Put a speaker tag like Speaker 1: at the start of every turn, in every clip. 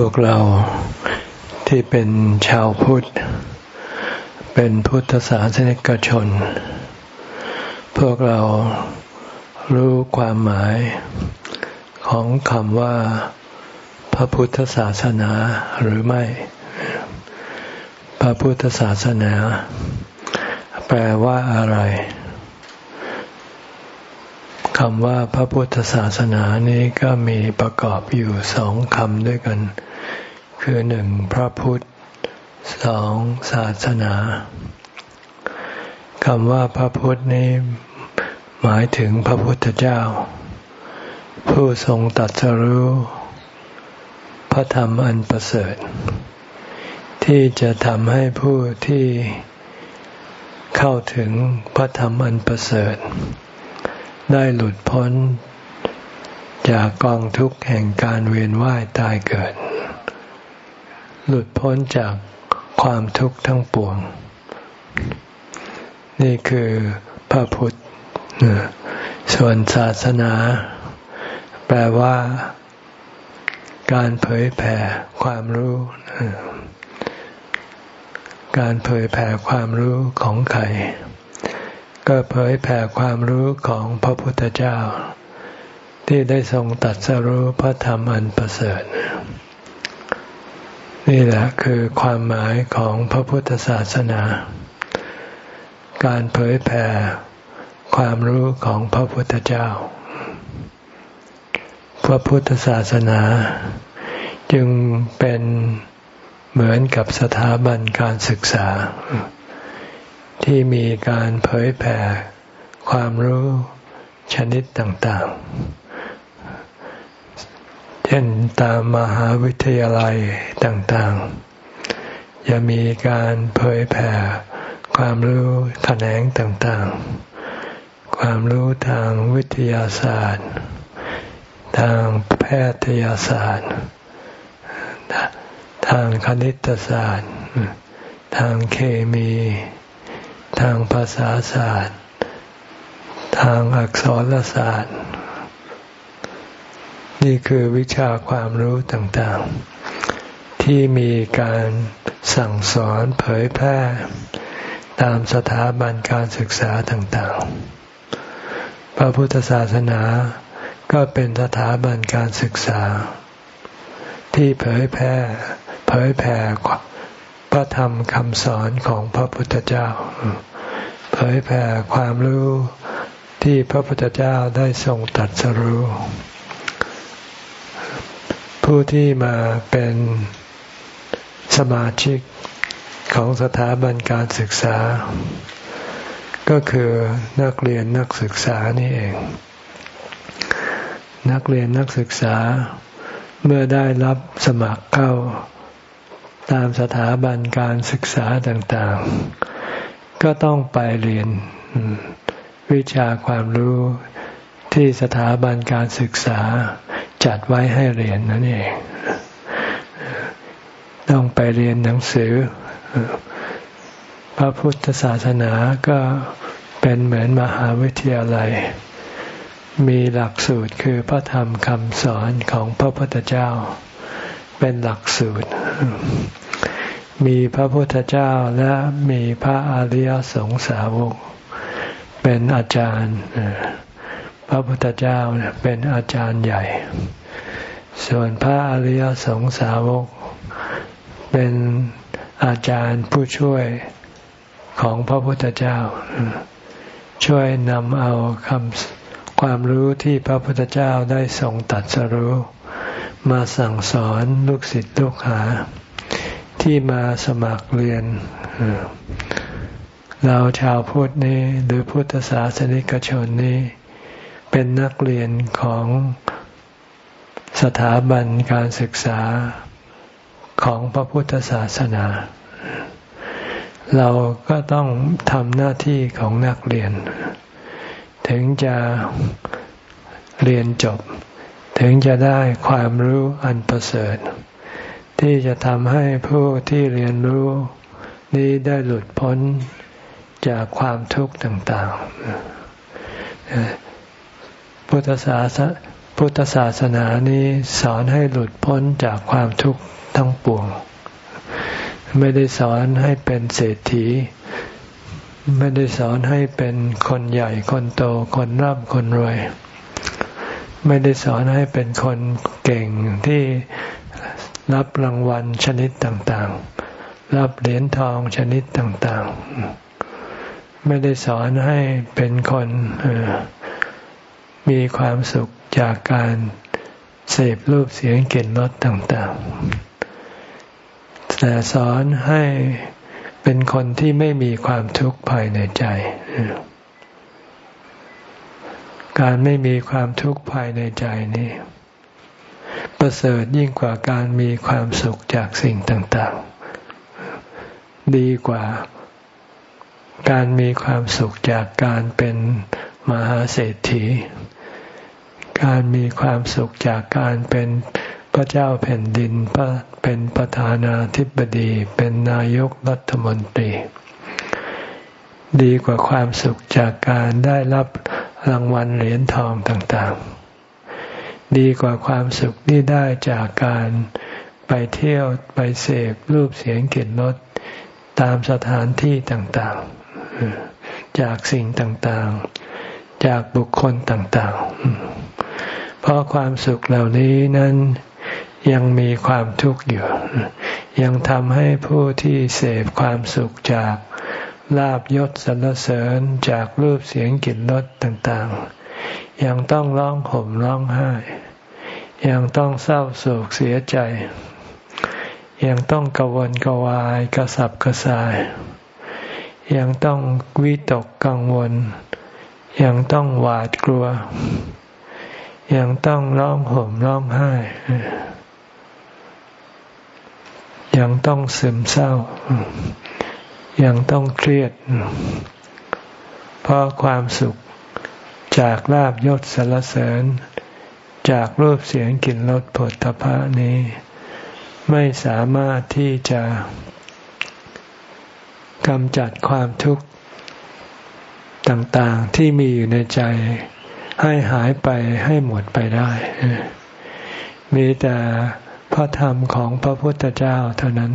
Speaker 1: พวกเราที่เป็นชาวพุทธ เป็นพุทธศาสนิกชน พวกเรารู้ความหมายของคำว่า พระพุทธศาสนาหรือไม่ พระพุทธศาสนา แปลว่าอะไรคำว่าพระพุทธศาสนานี้ก็มีประกอบอยู่สองคำด้วยกัน คือหนึ่งพระพุทธสองศาสนาคำว่าพระพุทธนี้หมายถึงพระพุทธเจ้า ผู้ทรงตัดสรู้พระธรรมอันประเสริฐ ที่จะทำให้ผู้ที่เข้าถึงพระธรรมอันประเสริฐ ได้หลุดพ้นจากกองทุกข์แห่งการเวียนว่ายตายเกิด หลุดพ้นจากความทุกข์ทั้งปวง นี่คือพระพุทธ ส่วนศาสนา แปลว่า การเผยแผ่ความรู้ การเผยแผ่ความรู้ของใคร ก็เผยแผ่ความรู้ของพระพุทธเจ้า ที่ได้ทรงตัดสรู้พระธรรมอันประเสริฐ นี่แหละคือความหมายของพระพุทธศาสนา การเผยแผ่ความรู้ของพระพุทธเจ้า พระพุทธศาสนา จึงเป็นเหมือนกับสถาบันการศึกษา ที่มีการเผยแผ่ความรู้ชนิดต่าง ๆ เช่นตามมหาวิทยาลัยต่างๆ จะมีการเผยแผ่ความรู้แขนงต่างๆ ความรู้ทางวิทยาศาสตร์ ทางแพทยาศาสตร์ ทางคณิตศาสตร์ ทางเคมี ทางภาษาศาสตร์ ทางอักษรศาสตร์ นี่คือวิชาความรู้ต่างๆ ที่มีการสั่งสอนเผยแพร่ ตามสถาบันการศึกษาต่างๆ พระพุทธศาสนาก็เป็นสถาบันการศึกษา ที่เผยแพร่เผยแผ่พระธรรมคำสอนของพระพุทธเจ้า เผยแผ่ความรู้ที่พระพุทธเจ้าได้ทรงตัดสรู้ ผู้ที่มาเป็นสมาชิกของสถาบันการศึกษา ก็คือนักเรียนนักศึกษานี่เอง นักเรียนนักศึกษาเมื่อได้รับสมัครเข้าตามสถาบันการศึกษาต่างๆ ก็ต้องไปเรียนวิชาความรู้ที่สถาบันการศึกษา จัดไว้ให้เรียนนั่นเอง ต้องไปเรียนหนังสือ พระพุทธศาสนาก็เป็นเหมือนมหาวิทยาลัย มีหลักสูตรคือพระธรรมคำสอนของพระพุทธเจ้า เป็นหลักสูตร มีพระพุทธเจ้าและมีพระอริยสงสาวก เป็นอาจารย์ พระพุทธเจ้าเป็นอาจารย์ใหญ่ ส่วนพระอริยสงสาวก เป็นอาจารย์ผู้ช่วยของพระพุทธเจ้า ช่วยนำเอาคำความรู้ที่พระพุทธเจ้าได้ทรงตัดสรู้ มาสั่งสอนลูกศิษย์ลูกหา ที่มาสมัครเรียน เราชาวพุทธนี้หรือพุทธศาสนิกชนนี้ เป็นนักเรียนของสถาบันการศึกษาของพระพุทธศาสนา เราก็ต้องทำหน้าที่ของนักเรียน ถึงจะเรียนจบ ถึงจะได้ความรู้อันประเสริฐ ที่จะทำให้ผู้ที่เรียนรู้นี้ได้หลุดพ้นจากความทุกข์ต่าง ๆ พุทธศาสพุทธศาสนานี้สอนให้หลุดพ้นจากความทุกข์ทั้งปวง ไม่ได้สอนให้เป็นเศรษฐี ไม่ได้สอนให้เป็นคนใหญ่คนโตคนร่ำคนรวย ไม่ได้สอนให้เป็นคนเก่งที่รับรางวัลชนิดต่างๆ รับเหรียญทองชนิดต่างๆ ไม่ได้สอนให้เป็นคน มีความสุขจากการเสพรูปเสียงกลิ่นรสต่างๆ แต่สอนให้เป็นคนที่ไม่มีความทุกข์ภายในใจ การไม่มีความทุกข์ภายในใจนี้ประเสริฐยิ่งกว่าการมีความสุขจากสิ่งต่างๆ ดีกว่าการมีความสุขจากการเป็นมหาเศรษฐี การมีความสุขจากการเป็นพระเจ้าแผ่นดินเป็นประธานาธิบดี เป็นนายกรัฐมนตรี ดีกว่าความสุขจากการได้รับรางวัลเหรียญทองต่างๆ ดีกว่าความสุขที่ได้จากการไปเที่ยวไปเสพรูปเสียงกลิ่นรสตามสถานที่ต่างๆ จากสิ่งต่างๆ จากบุคคลต่างๆ เพราะความสุขเหล่านี้นั้นยังมีความทุกข์อยู่ ยังทำให้ผู้ที่เสพความสุขจากลาบยศสรรเสริญจากรูปเสียงกลิ่นรสต่างๆ ยังต้องร้องห่มร้องไห้ ยังต้องเศร้าโศกเสียใจ ยังต้องกวนกวายกระสับกระส่าย ยังต้องวิตกกังวล ยังต้องหวาดกลัว ยังต้องร้องห่มร้องไห้ ยังต้องซึมเศร้า ยังต้องเครียด เพราะความสุขจากลาบยศสารเสริญ จากรูปเสียงกลิ่นรสผลทพะนี้ ไม่สามารถที่จะกำจัดความทุกข์ต่างๆที่มีอยู่ในใจ ให้หายไปให้หมดไปได้ มีแต่พระธรรมของพระพุทธเจ้าเท่านั้น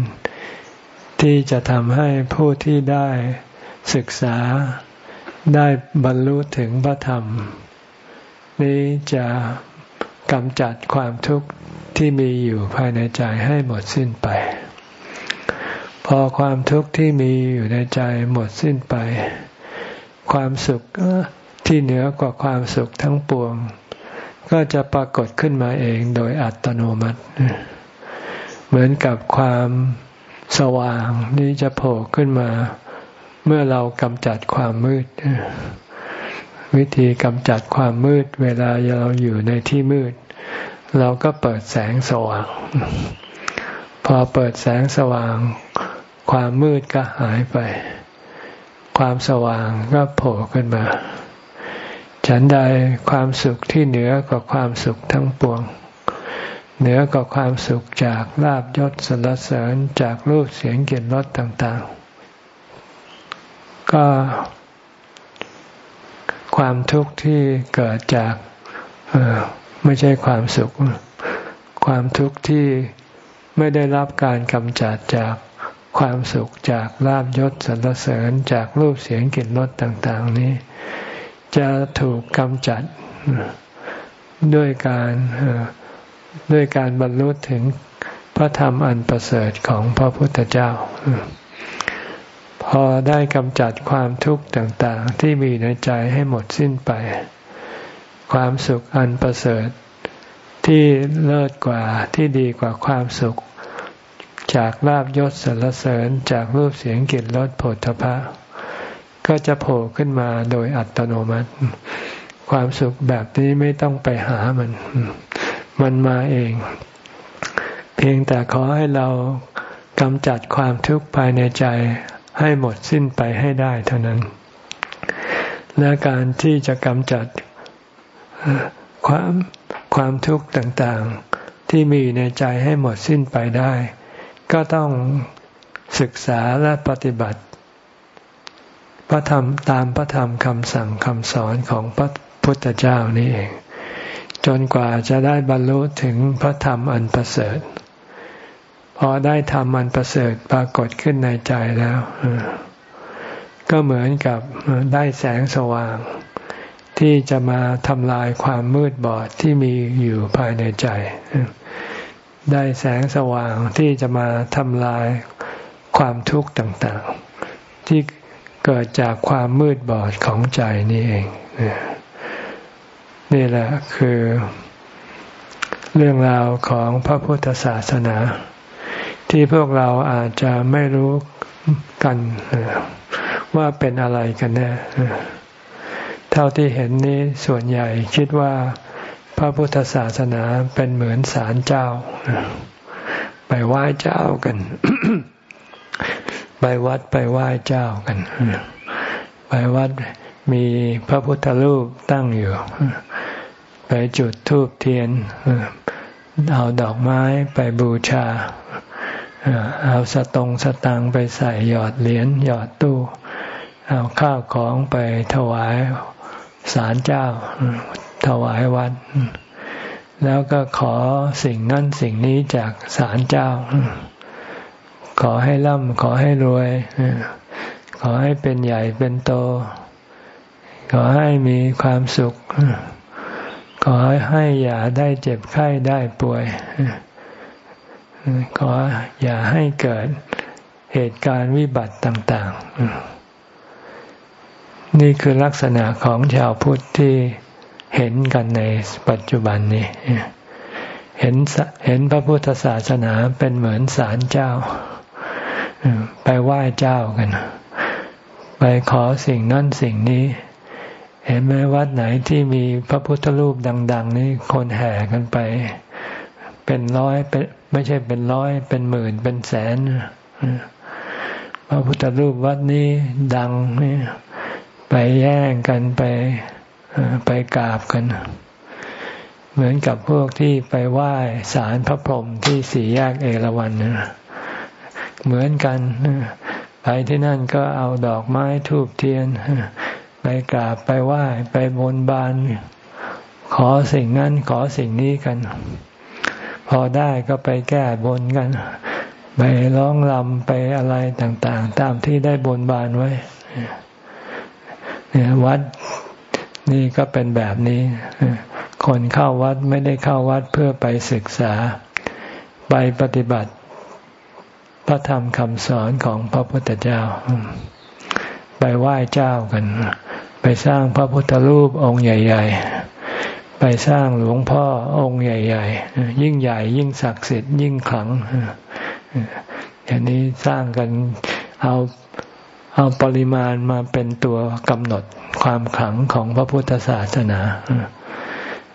Speaker 1: ที่จะทำให้ผู้ที่ได้ศึกษาได้บรรลุถึงพระธรรม นี้จะกำจัดความทุกข์ที่มีอยู่ภายในใจให้หมดสิ้นไป พอความทุกข์ที่มีอยู่ในใจหมดสิ้นไป ความสุข ที่เหนือกว่าความสุขทั้งปวง ก็จะปรากฏขึ้นมาเองโดยอัตโนมัติ เหมือนกับความสว่างนี้จะโผล่ขึ้นมา เมื่อเรากำจัดความมืด วิธีกำจัดความมืด เวลาเราอยู่ในที่มืด เราก็เปิดแสงสว่าง พอเปิดแสงสว่าง ความมืดก็หายไป ความสว่างก็โผล่ขึ้นมา ฉันใดความสุขที่เหนือกว่าความสุขทั้งปวง เหนือกว่าความสุขจากลาบยศสรรเสริญจากรูปเสียงกลิ่นรสต่าง ๆ ก็ความทุกข์ที่เกิดจากไม่ใช่ความสุข ความทุกข์ที่ไม่ได้รับการกำจัดจากความสุขจากลาบยศสรรเสริญจากรูปเสียงกลิ่นรสต่าง ๆ นี้ จะถูกกำจัดด้วยการด้วยการบรรลุถึงพระธรรมอันประเสริฐของพระพุทธเจ้า พอได้กำจัดความทุกข์ต่างๆ ที่มีในใจให้หมดสิ้นไป ความสุขอันประเสริฐที่เลิศกว่าที่ดีกว่าความสุข จากลาบยศสรรเสริญจากรูปเสียงกลิ่นรสผลทพะ ก็จะโผล่ขึ้นมาโดยอัตโนมัติ ความสุขแบบนี้ไม่ต้องไปหามัน มันมาเอง เพียงแต่ขอให้เรากำจัดความทุกข์ภายในใจให้หมดสิ้นไปให้ได้เท่านั้น และการที่จะกำจัดความความทุกข์ต่างๆ ที่มีในใจให้หมดสิ้นไปได้ ก็ต้องศึกษาและปฏิบัติ พระธรรมตามพระธรรมคำสั่งคำสอนของพระพุทธเจ้านี่เอง จนกว่าจะได้บรรลุถึงพระธรรมอันประเสริฐ พอได้ธรรมอันประเสริฐปรากฏขึ้นในใจแล้ว ก็เหมือนกับได้แสงสว่าง ที่จะมาทำลายความมืดบอดที่มีอยู่ภายในใจ ได้แสงสว่างที่จะมาทำลายความทุกข์ต่าง ๆ ที่ เกิดจากความมืดบอดของใจนี่เอง นี่แหละคือ เรื่องราวของพระพุทธศาสนา ที่พวกเราอาจจะไม่รู้กันว่าเป็นอะไรกันแน่เท่าที่เห็นนี้ส่วนใหญ่คิดว่าพระพุทธศาสนาเป็นเหมือนศาลเจ้า ไปไหว้เจ้ากัน ไปวัดไปไหว้เจ้ากัน ไปวัดมีพระพุทธรูปตั้งอยู่ ไปจุดธูปเทียน เอาดอกไม้ไปบูชา เอาสตงสตังไปใส่หยอดเหรียญหยอดตู้ เอาข้าวของไปถวายศาลเจ้า ถวายวัด แล้วก็ขอสิ่งนั้นสิ่งนี้จากศาลเจ้า ขอให้ร่ำขอให้รวย ขอให้เป็นใหญ่เป็นโต ขอให้มีความสุข ขอให้อย่าได้เจ็บไข้ได้ป่วย ขออย่าให้เกิดเหตุการณ์วิบัติต่าง ๆ นี่คือลักษณะของชาวพุทธที่เห็นกันในปัจจุบันนี้เห็นเห็นพระพุทธศาสนาเป็นเหมือนศาลเจ้า ไปไหว้เจ้ากัน ไปขอสิ่งนั่นสิ่งนี้ เห็นไหมวัดไหนที่มีพระพุทธรูปดัง ๆ นี่คนแห่กันไป เป็นร้อยเป็นไม่ใช่เป็นร้อยเป็นหมื่นเป็นแสนพระพุทธรูปวัดนี้ดังนี่ไปแย่งกันไปไปกราบกัน เหมือนกับพวกที่ไปไหว้สารพระพรหมที่สี่แยกเอราวัณ เหมือนกัน ไปที่นั่นก็เอาดอกไม้ทูบเทียน ไปกราบไปไหว้ไปบนบาน ขอสิ่งนั้นขอสิ่งนี้กัน พอได้ก็ไปแก้บนกัน ไปร้องรำไปอะไรต่างๆ ตามที่ได้บนบานไว้วัดนี่ก็เป็นแบบนี้คนเข้าวัดไม่ได้เข้าวัดเพื่อไปศึกษา ไปปฏิบัติ พระธรรมคำสอนของพระพุทธเจ้า ไปไหว้เจ้ากัน ไปสร้างพระพุทธรูปองค์ใหญ่ ๆ ไปสร้างหลวงพ่อองค์ใหญ่ ๆ ยิ่งใหญ่ ยิ่งศักดิ์สิทธิ์ยิ่งขลังอย่างนี้สร้างกันเอาเอาปริมาณมาเป็นตัวกำหนดความขลังของพระพุทธศาสนา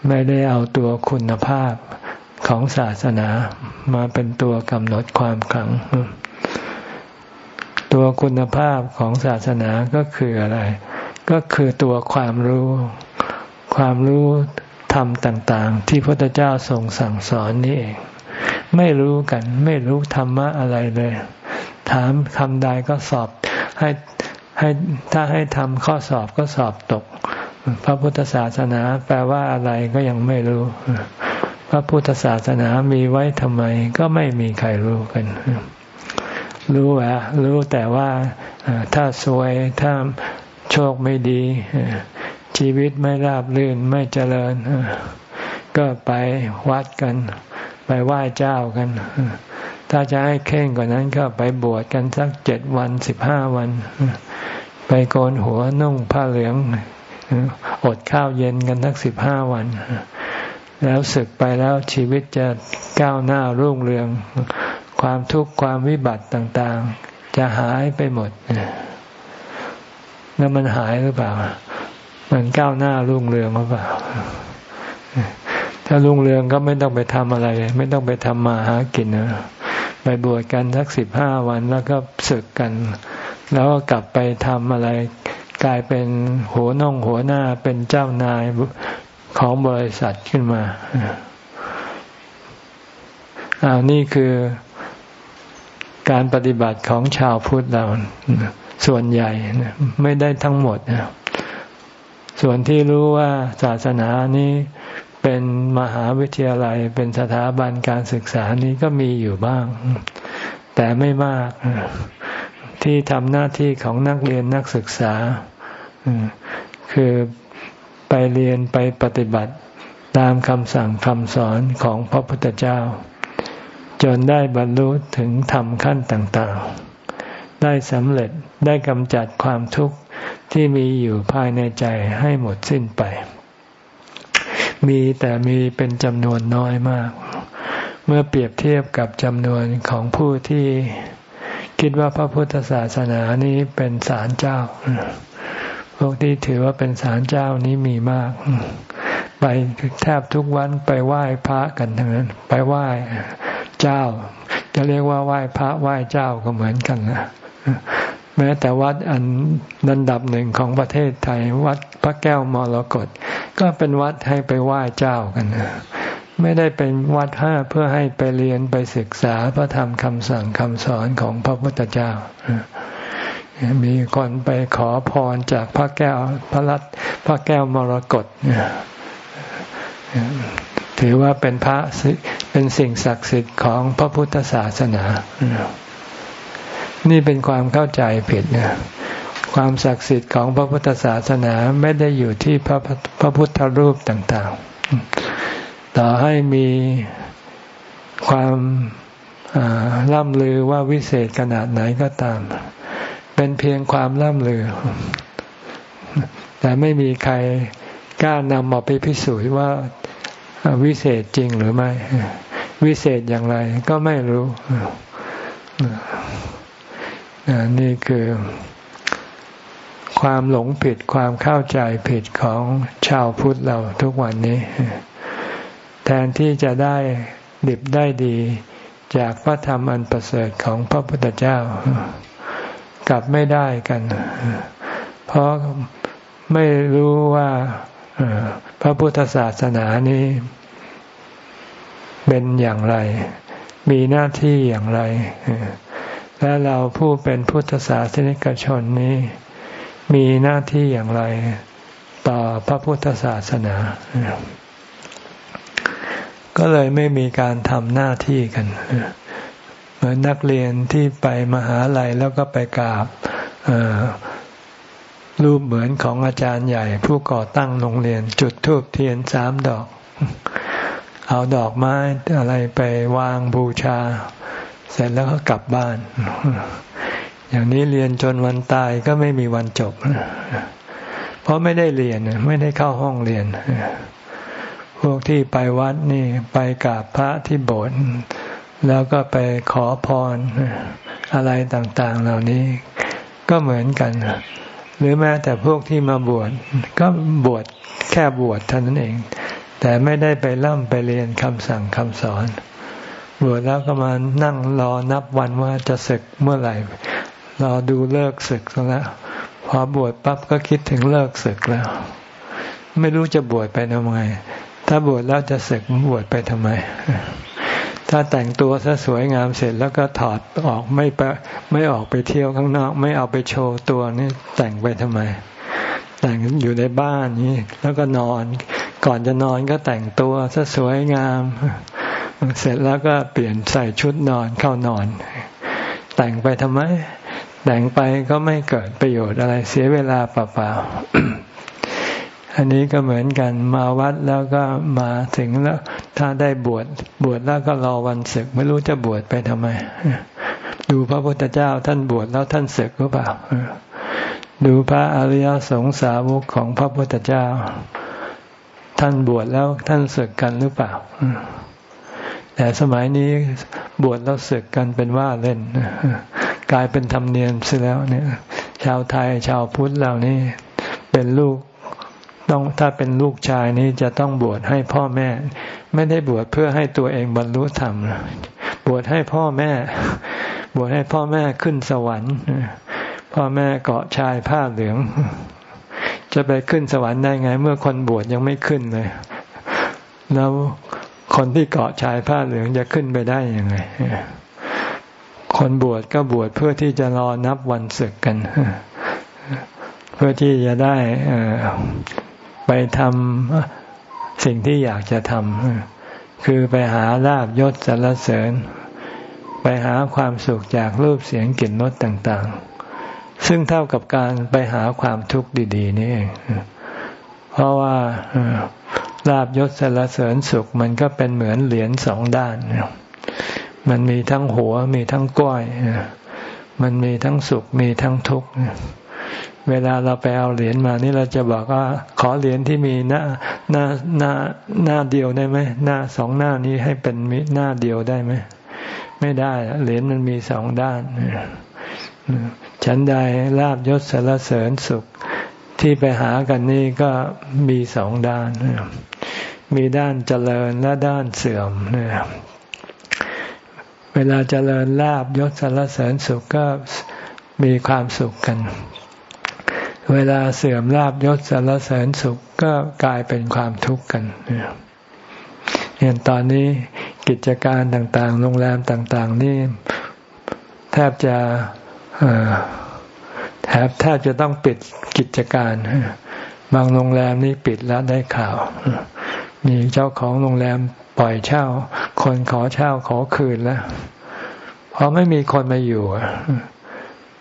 Speaker 1: ไม่ได้เอาตัวคุณภาพ ของศาสนามาเป็นตัวกำหนดความขลัง ตัวคุณภาพของศาสนาก็คืออะไร ก็คือตัวความรู้ ความรู้ธรรมต่าง ๆ ที่พระพุทธเจ้าทรงสั่งสอนนี่เอง ไม่รู้กัน ไม่รู้ธรรมะอะไรเลย ถามคำใดก็สอบให้ให้ถ้าให้ทำข้อสอบก็สอบตก พระพุทธศาสนาแปลว่าอะไรก็ยังไม่รู้ พระพุทธศาสนามีไว้ทำไม ก็ไม่มีใครรู้กัน รู้อะรู้แต่ว่าถ้าสวยถ้าโชคไม่ดี ชีวิตไม่ราบรื่นไม่เจริญ ก็ไปวัดกัน ไปไหว้เจ้ากัน ถ้าจะให้เข่งกว่านั้นก็ไปบวชกันสักเจ็ดวันสิบห้าวัน ไปโกนหัวนุ่งผ้าเหลือง อดข้าวเย็นกันสักสิบห้าวัน แล้วศึกไปแล้วชีวิตจะก้าวหน้ารุ่งเรือง ความทุกข์ความวิบัติต่างๆ จะหายไปหมดแล้วมันหายหรือเปล่า มันก้าวหน้ารุ่งเรืองหรือเปล่า ถ้ารุ่งเรืองก็ไม่ต้องไปทำอะไร ไม่ต้องไปทำมาหากินนะไปบวชกันสักสิบห้าวันแล้วก็ศึกกัน แล้วก็กลับไปทำอะไร กลายเป็นหัวน่องหัวหน้าเป็นเจ้านาย ของบริษัทขึ้นมาอานี่คือการปฏิบัติของชาวพุทธเราส่วนใหญ่ไม่ได้ทั้งหมดส่วนที่รู้ว่าศาสนานี้เป็นมหาวิทยาลัยเป็นสถาบันการศึกษานี้ก็มีอยู่บ้าง แต่ไม่มาก ที่ทำหน้าที่ของนักเรียนนักศึกษา คือ ไปเรียนไปปฏิบัติตามคำสั่งคำสอนของพระพุทธเจ้า จนได้บรรลุถึงธรรมขั้นต่างๆ ได้สำเร็จได้กำจัดความทุกข์ที่มีอยู่ภายในใจให้หมดสิ้นไป มีแต่มีเป็นจำนวนน้อยมาก เมื่อเปรียบเทียบกับจำนวนของผู้ที่คิดว่าพระพุทธศาสนานี้เป็นศาลเจ้า พวกที่ถือว่าเป็นศาลเจ้านี้มีมาก ไปแทบทุกวันไปไหว้พระกันทั้งนั้น ไปไหว้เจ้า จะเรียกว่าไหว้พระไหว้เจ้าก็เหมือนกันนะแม้แต่วัดอันดันดับหนึ่งของประเทศไทย วัดพระแก้วมรกตก็เป็นวัดให้ไปไหว้เจ้ากันนะไม่ได้เป็นวัดห้าเพื่อให้ไปเรียนไปศึกษาพระธรรมคำสั่งคำสอนของพระพุทธเจ้า มีคนไปขอพรจากพระแก้วพระรัตพระแก้วมรกตถือว่าเป็นพระเป็นสิ่งศักดิ์สิทธิ์ของพระพุทธศาสนา นี่เป็นความเข้าใจผิดนะความศักดิ์สิทธิ์ของพระพุทธศาสนาไม่ได้อยู่ที่พระพระพุทธรูปต่างๆ ต่อให้มีความล่ำลือว่าวิเศษขนาดไหนก็ตาม เป็นเพียงความล่ำลือ แต่ไม่มีใครกล้านำมาไปพิสูจน์ว่าวิเศษจริงหรือไม่ วิเศษอย่างไรก็ไม่รู้นี่คือความหลงผิดความเข้าใจผิดของชาวพุทธเราทุกวันนี้ แทนที่จะได้ดิบได้ดีจากพระธรรมอันประเสริฐของพระพุทธเจ้า กลับไม่ได้กัน เพราะไม่รู้ว่าพระพุทธศาสนานี้เป็นอย่างไร มีหน้าที่อย่างไร และเราผู้เป็นพุทธศาสนิกชนนี้ มีหน้าที่อย่างไร ต่อพระพุทธศาสนา ก็เลยไม่มีการทำหน้าที่กัน เหมือนนักเรียนที่ไปมหาลัยแล้วก็ไปกราบรูปเหมือนของอาจารย์ใหญ่ ผู้ก่อตั้งโรงเรียน จุดธูปเทียนสามดอก เอาดอกไม้อะไรไปวางบูชา เสร็จแล้วก็กลับบ้าน อย่างนี้เรียนจนวันตายก็ไม่มีวันจบ เพราะไม่ได้เรียนไม่ได้เข้าห้องเรียน พวกที่ไปวัดนี่ไปกราบพระที่โบสถ์ แล้วก็ไปขอพรอะไรต่าง ๆ เหล่านี้ก็เหมือนกัน หรือแม้แต่พวกที่มาบวชก็บวชแค่บวชเท่านั้นเอง แต่ไม่ได้ไปล่ำไปเรียนคำสั่งคำสอน บวชแล้วก็มานั่งรอนับวันว่าจะศึกเมื่อไหร่ รอดูเลิกศึกแล้วพอบวชปั๊บก็คิดถึงเลิกศึกแล้ว ไม่รู้จะบวชไปทำไมถ้าบวชแล้วจะศึกบวชไปทำไม ถ้าแต่งตัวซะสวยงามเสร็จแล้วก็ถอดออกไม่ไปไม่ออกไปเที่ยวข้างนอก ไม่เอาไปโชว์ตัวนี่แต่งไปทำไม แต่งอยู่ในบ้านนี้แล้วก็นอน ก่อนจะนอนก็แต่งตัวซะสวยงาม เสร็จแล้วก็เปลี่ยนใส่ชุดนอนเข้านอน แต่งไปทำไม แต่งไปก็ไม่เกิดประโยชน์อะไรเสียเวลาเปล่าๆ อันนี้ก็เหมือนกันมาวัดแล้วก็มาถึงแล้ว ถ้าได้บวชบวชแล้วก็รอวันศึก ไม่รู้จะบวชไปทำไม ดูพระพุทธเจ้าท่านบวชแล้วท่านศึกหรือเปล่า ดูพระอริยสงสาวกของพระพุทธเจ้า ท่านบวชแล้วท่านศึกกันหรือเปล่า แต่สมัยนี้บวชแล้วศึกกันเป็นว่าเล่นกลายเป็นธรรมเนียมเสียแล้วเนี่ย ชาวไทยชาวพุทธเหล่านี้เป็นลูก ต้องถ้าเป็นลูกชายนี้จะต้องบวชให้พ่อแม่ ไม่ได้บวชเพื่อให้ตัวเองบรรลุธรรมบวชให้พ่อแม่ บวชให้พ่อแม่ขึ้นสวรรค์พ่อแม่เกาะชายผ้าเหลือง จะไปขึ้นสวรรค์ได้ไง เมื่อคนบวชยังไม่ขึ้นเลย แล้วคนที่เกาะชายผ้าเหลืองจะขึ้นไปได้ยังไงคนบวชก็บวชเพื่อที่จะรอนับวันศึกกัน เพื่อที่จะได้ ไปทำสิ่งที่อยากจะทำคือไปหาลาบยศสรรเสริญ ไปหาความสุขจากรูปเสียงกลิ่นรสต่าง ๆ ซึ่งเท่ากับการไปหาความทุกข์ดี ๆ นี่เองเพราะว่าลาบยศสรรเสริญสุขมันก็เป็นเหมือนเหรียญสองด้าน มันมีทั้งหัวมีทั้งก้อย มันมีทั้งสุขมีทั้งทุกข์ เวลาเราไปเอาเหรียญมานี่เราจะบอกว่า ขอเหรียญที่มีหน้าหน้าหน้าหน้าเดียวได้ไหมหน้าสองหน้านี้ให้เป็นหน้าเดียวได้ไหมไม่ได้เหรียญมันมีสองด้านฉันใดลาบยศสารเสริญสุขที่ไปหากันนี่ก็มีสองด้าน มีด้านเจริญและด้านเสื่อมเนะครับเวลาเจริญลาบยศสารเสริญสุขก็มีความสุขกัน เวลาเสื่อมลาบยศสารเสริญสุขก็กลายเป็นความทุกข์กันอย่างตอนนี้กิจการต่างๆ โรงแรมต่างๆ นี่แทบจะแทบแทบจะต้องปิดกิจการ บางโรงแรมนี่ปิดแล้วได้ข่าว มีเจ้าของโรงแรมปล่อยเช่า คนขอเช่าขอคืนแล้ว เพราะไม่มีคนมาอยู่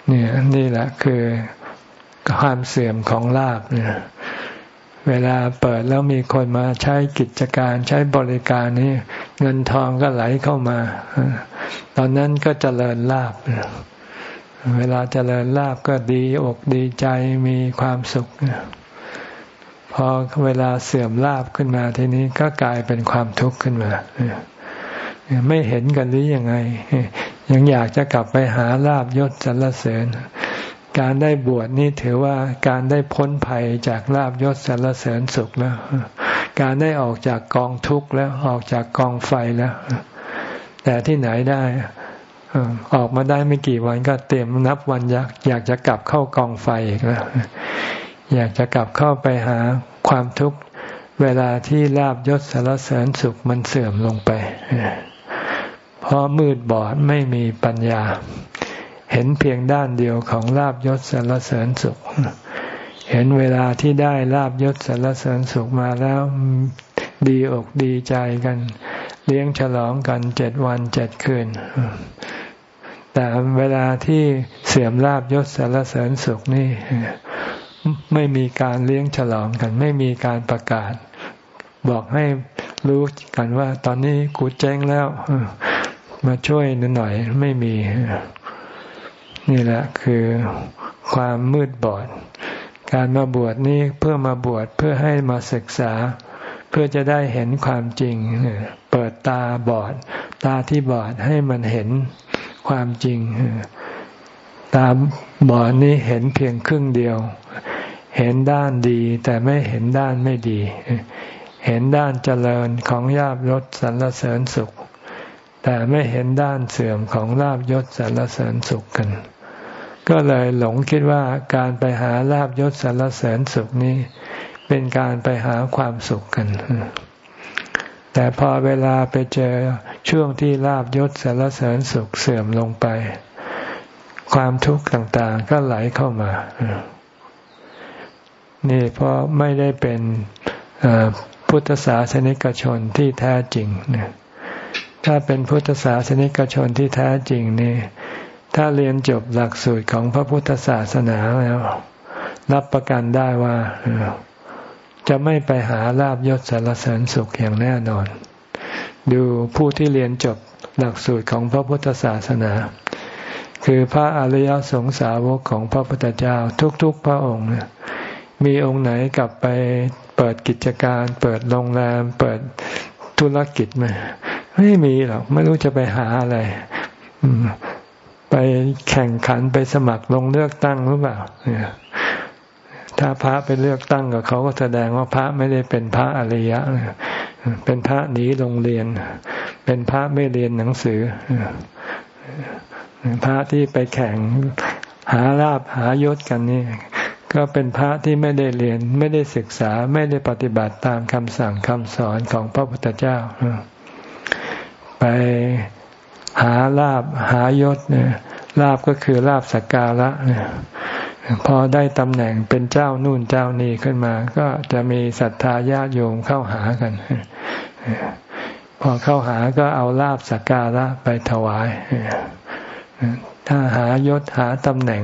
Speaker 1: เนี่ยนี่แหละคือ ความเสื่อมของลาบเนี่ยเวลาเปิดแล้วมีคนมาใช้กิจการใช้บริการนี่เงินทองก็ไหลเข้ามา ตอนนั้นก็เจริญลาบเวลาเจริญลาบก็ดีอกดีใจมีความสุข พอเวลาเสื่อมลาบขึ้นมาทีนี้ก็กลายเป็นความทุกข์ขึ้นมาไม่เห็นกันหรือยังไง ยังอยากจะกลับไปหาลาบยศสรรเสริญ การได้บวชนี่ถือว่าการได้พ้นภัยจากลาบยศสรรเสริญสุขแล้ว การได้ออกจากกองทุกข์แล้วออกจากกองไฟแล้ว แต่ที่ไหนได้ออกมาได้ไม่กี่วันก็เตรียมนับวันอยากอยากจะกลับเข้ากองไฟอีกแล้วอยากจะกลับเข้าไปหาความทุกข์เวลาที่ลาบยศสารเสริญสุขมันเสื่อมลงไป เพราะมืดบอดไม่มีปัญญา เห็นเพียงด้านเดียวของลาบยศสารเสริญสุข เห็นเวลาที่ได้ลาบยศสารเสริญสุขมาแล้วดีอกดีใจกัน เลี้ยงฉลองกันเจ็ดวันเจ็ดคืน แต่เวลาที่เสื่อมลาบยศสารเสริญสุขนี่ ไม่มีการเลี้ยงฉลองกัน ไม่มีการประกาศ บอกให้รู้กันว่า ตอนนี้กูแจ้งแล้ว มาช่วยหน่อยไม่มี นี่แหละคือความมืดบอด การมาบวชนี้เพื่อมาบวชเพื่อให้มาศึกษา เพื่อจะได้เห็นความจริง เปิดตาบอด ตาที่บอดให้มันเห็นความจริง ตาบอดนี้เห็นเพียงครึ่งเดียว เห็นด้านดีแต่ไม่เห็นด้านไม่ดี เห็นด้านเจริญของยาบยศสรรเสริญสุข แต่ไม่เห็นด้านเสื่อมของลาบยศสรรเสริญสุขกัน ก็เลยหลงคิดว่าการไปหาลาบยศสรรเสริญสุขนี้เป็นการไปหาความสุขกัน แต่พอเวลาไปเจอช่วงที่ลาบยศสรรเสริญสุขเสื่อมลงไป ความทุกข์ต่างๆก็ไหลเข้ามา นี่เพราะไม่ได้เป็นพุทธศาสนิกชนที่แท้จริง ถ้าเป็นพุทธศาสนิกชนที่แท้จริงนี่ ถ้าเรียนจบหลักสูตรของพระพุทธศาสนาแล้ว รับประกันได้ว่า จะไม่ไปหาลาบยศสารเสริญสุขอย่างแน่นอน ดูผู้ที่เรียนจบหลักสูตรของพระพุทธศาสนา คือพระอริยสงสาวกของพระพุทธเจ้าทุกๆพระองค์ มีองค์ไหนกลับไปเปิดกิจการ เปิดโรงแรม เปิดธุรกิจไหมไม่มีหรอก ไม่รู้จะไปหาอะไร ไปแข่งขันไปสมัครลงเลือกตั้งหรือเปล่าเนี่ยถ้าพระไปเลือกตั้งกับเขาก็แสดงว่าพระไม่ได้เป็นพระอริยะ เป็นพระหนีโรงเรียน เป็นพระไม่เรียนหนังสือ พระที่ไปแข่งหาลาบหายศกันนี่ก็เป็นพระที่ไม่ได้เรียน ไม่ได้ศึกษาไม่ได้ปฏิบัติตามคำสั่งคำสอนของพระพุทธเจ้า ไป หาลาบหายศเนี่ยลาบก็คือลาบสักการะเนี่ยพอได้ตำแหน่งเป็นเจ้านู่นเจ้านี่ขึ้นมา ก็จะมีศรัทธาญาติโยมเข้าหากัน พอเข้าหาก็เอาลาบสักการะไปถวาย ถ้าหายศหาตำแหน่ง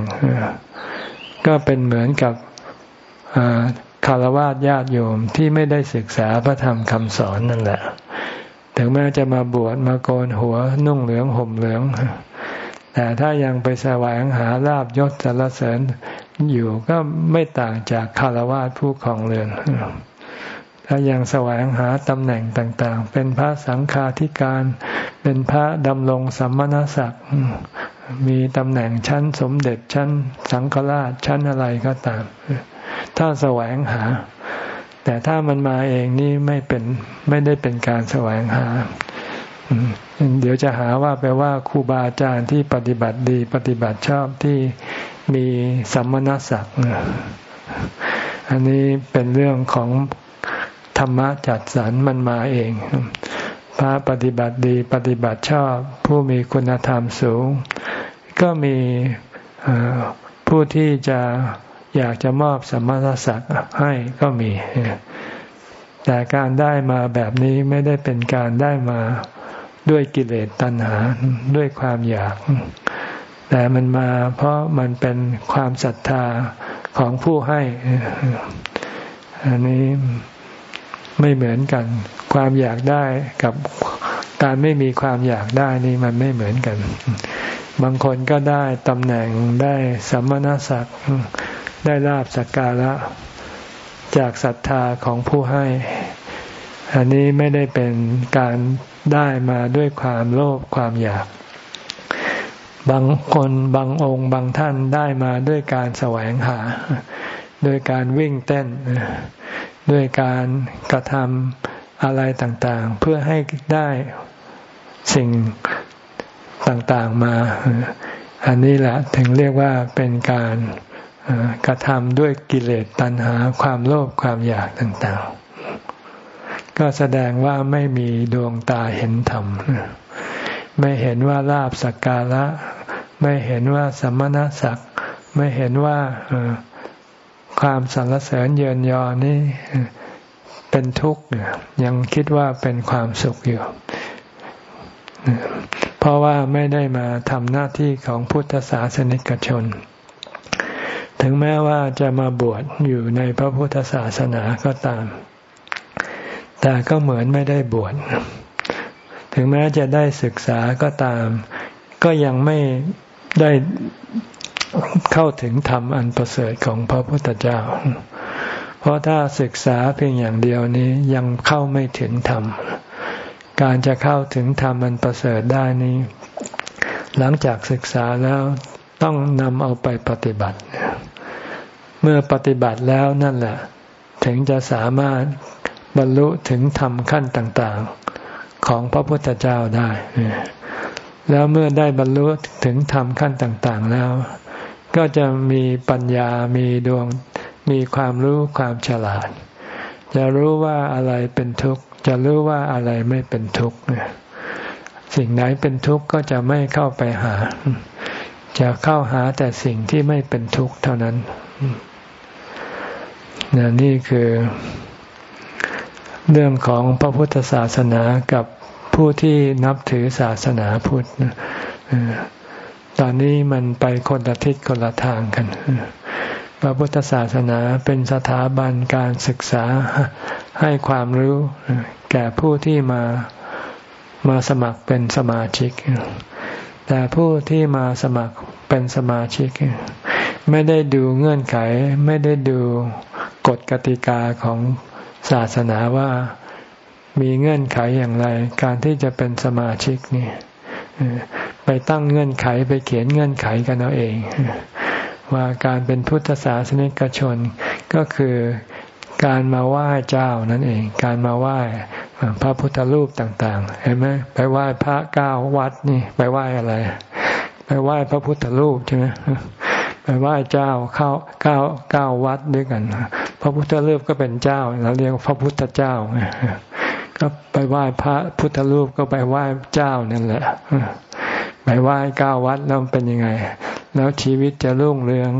Speaker 1: ก็เป็นเหมือนกับคารวะญาติโยมที่ไม่ได้ศึกษาพระธรรมคำสอนนั่นแหละ ถึงแม้จะมาบวชมาโกนหัวนุ่งเหลืองห่มเหลือง แต่ถ้ายังไปแสวงหาลาบยศสรรเสริญอยู่ก็ไม่ต่างจากคารวะผู้ของเรือน ถ้ายังแสวงหาตำแหน่งต่างๆ เป็นพระสังฆาธิการ เป็นพระดำรงสัมมณศักดิ์ มีตำแหน่งชั้นสมเด็จชั้นสังฆราชชั้นอะไรก็ตาม ถ้าแสวงหา แต่ถ้ามันมาเองนี่ไม่เป็นไม่ได้เป็นการแสวงหา เดี๋ยวจะหาว่าแปลว่าครูบาอาจารย์ที่ปฏิบัติดี ปฏิบัติชอบที่มีสัมมณศักดิ์อันนี้เป็นเรื่องของธรรมะจัดสรรมันมาเอง พระปฏิบัติดีปฏิบัติชอบ ผู้มีคุณธรรมสูง ก็มีผู้ที่จะ อยากจะมอบสมณศักดิ์ให้ก็มี แต่การได้มาแบบนี้ไม่ได้เป็นการได้มาด้วยกิเลสตัณหาด้วยความอยาก แต่มันมาเพราะมันเป็นความศรัทธาของผู้ให้ อันนี้ไม่เหมือนกัน ความอยากได้กับการไม่มีความอยากได้นี่มันไม่เหมือนกัน บางคนก็ได้ตำแหน่งได้สัมมณศักดิ์ ได้ลาบสักการะ จากศรัทธาของผู้ให้ อันนี้ไม่ได้เป็นการได้มาด้วยความโลภความอยาก บางคนบางองค์บางท่านได้มาด้วยการแสวงหา ด้วยการวิ่งเต้น ด้วยการกระทำอะไรต่างๆ เพื่อให้ได้สิ่งต่างๆมา อันนี้แหละถึงเรียกว่าเป็นการ กระทำด้วยกิเลสตัณหาความโลภความอยากต่างๆ ก็แสดงว่าไม่มีดวงตาเห็นธรรม ไม่เห็นว่าลาบสักการะ ไม่เห็นว่าสมณศักดิ์ไม่เห็นว่าความสรรเสริญเยินยอนี่เป็นทุกข์ยังคิดว่าเป็นความสุขอยู่เพราะว่าไม่ได้มาทำหน้าที่ของพุทธศาสนิกชน ถึงแม้ว่าจะมาบวชอยู่ในพระพุทธศาสนาก็ตาม แต่ก็เหมือนไม่ได้บวช ถึงแม้จะได้ศึกษาก็ตาม ก็ยังไม่ได้เข้าถึงธรรมอันประเสริฐของพระพุทธเจ้า เพราะถ้าศึกษาเพียงอย่างเดียวนี้ยังเข้าไม่ถึงธรรม การจะเข้าถึงธรรมมันประเสริฐได้นี้ หลังจากศึกษาแล้วต้องนำเอาไปปฏิบัติเเมื่อปฏิบัติแล้วนั่นแหละ ถึงจะสามารถบรรลุถึงธรรมขั้นต่างๆ ของพระพุทธเจ้าได้ แล้วเมื่อได้บรรลุถึงธรรมขั้นต่างๆแล้ว ก็จะมีปัญญามีดวงมีความรู้ความฉลาด จะรู้ว่าอะไรเป็นทุกข์ จะรู้ว่าอะไรไม่เป็นทุกข์สิ่งไหนเป็นทุกข์ก็จะไม่เข้าไปหา จะเข้าหาแต่สิ่งที่ไม่เป็นทุกข์เท่านั้น นนี่คือ เรื่องของพระพุทธศาสนากับผู้ที่นับถือศาสนาพุทธตอนนี้มันไปคนละทิศคนละทางกัน พระพุทธศาสนาเป็นสถาบันการศึกษาให้ความรู้ แก่ผู้ที่มามาสมัครเป็นสมาชิก แต่ผู้ที่มาสมัครเป็นสมาชิก ไม่ได้ดูเงื่อนไข ไม่ได้ดู กฎกติกาของศาสนาว่ามีเงื่อนไขอย่างไร การที่จะเป็นสมาชิกนี่ไปตั้งเงื่อนไขไปเขียนเงื่อนไขกันเอาเอง ว่าการเป็นพุทธศาสนิกชนก็คือการมาไหว้เจ้านั่นเอง การมาไหว้พระพุทธรูปต่าง ๆ เห็นไหมไปไหว้พระเก้าวัดนี่ ไปไหว้อะไร ไปไหว้พระพุทธรูปใช่ไหมไปไหว้เจ้าเข้าเก้าเก้าวัดด้วยกัน พระพุทธรูปก็เป็นเจ้าเราเรียกพระพุทธเจ้าก็ไปไหว้พระพุทธรูปก็ไปไหว้เจ้านั่นแหละไปไหว้เก้าวัดแล้วเป็นยังไง แล้วชีวิตจะรุ่งเรือง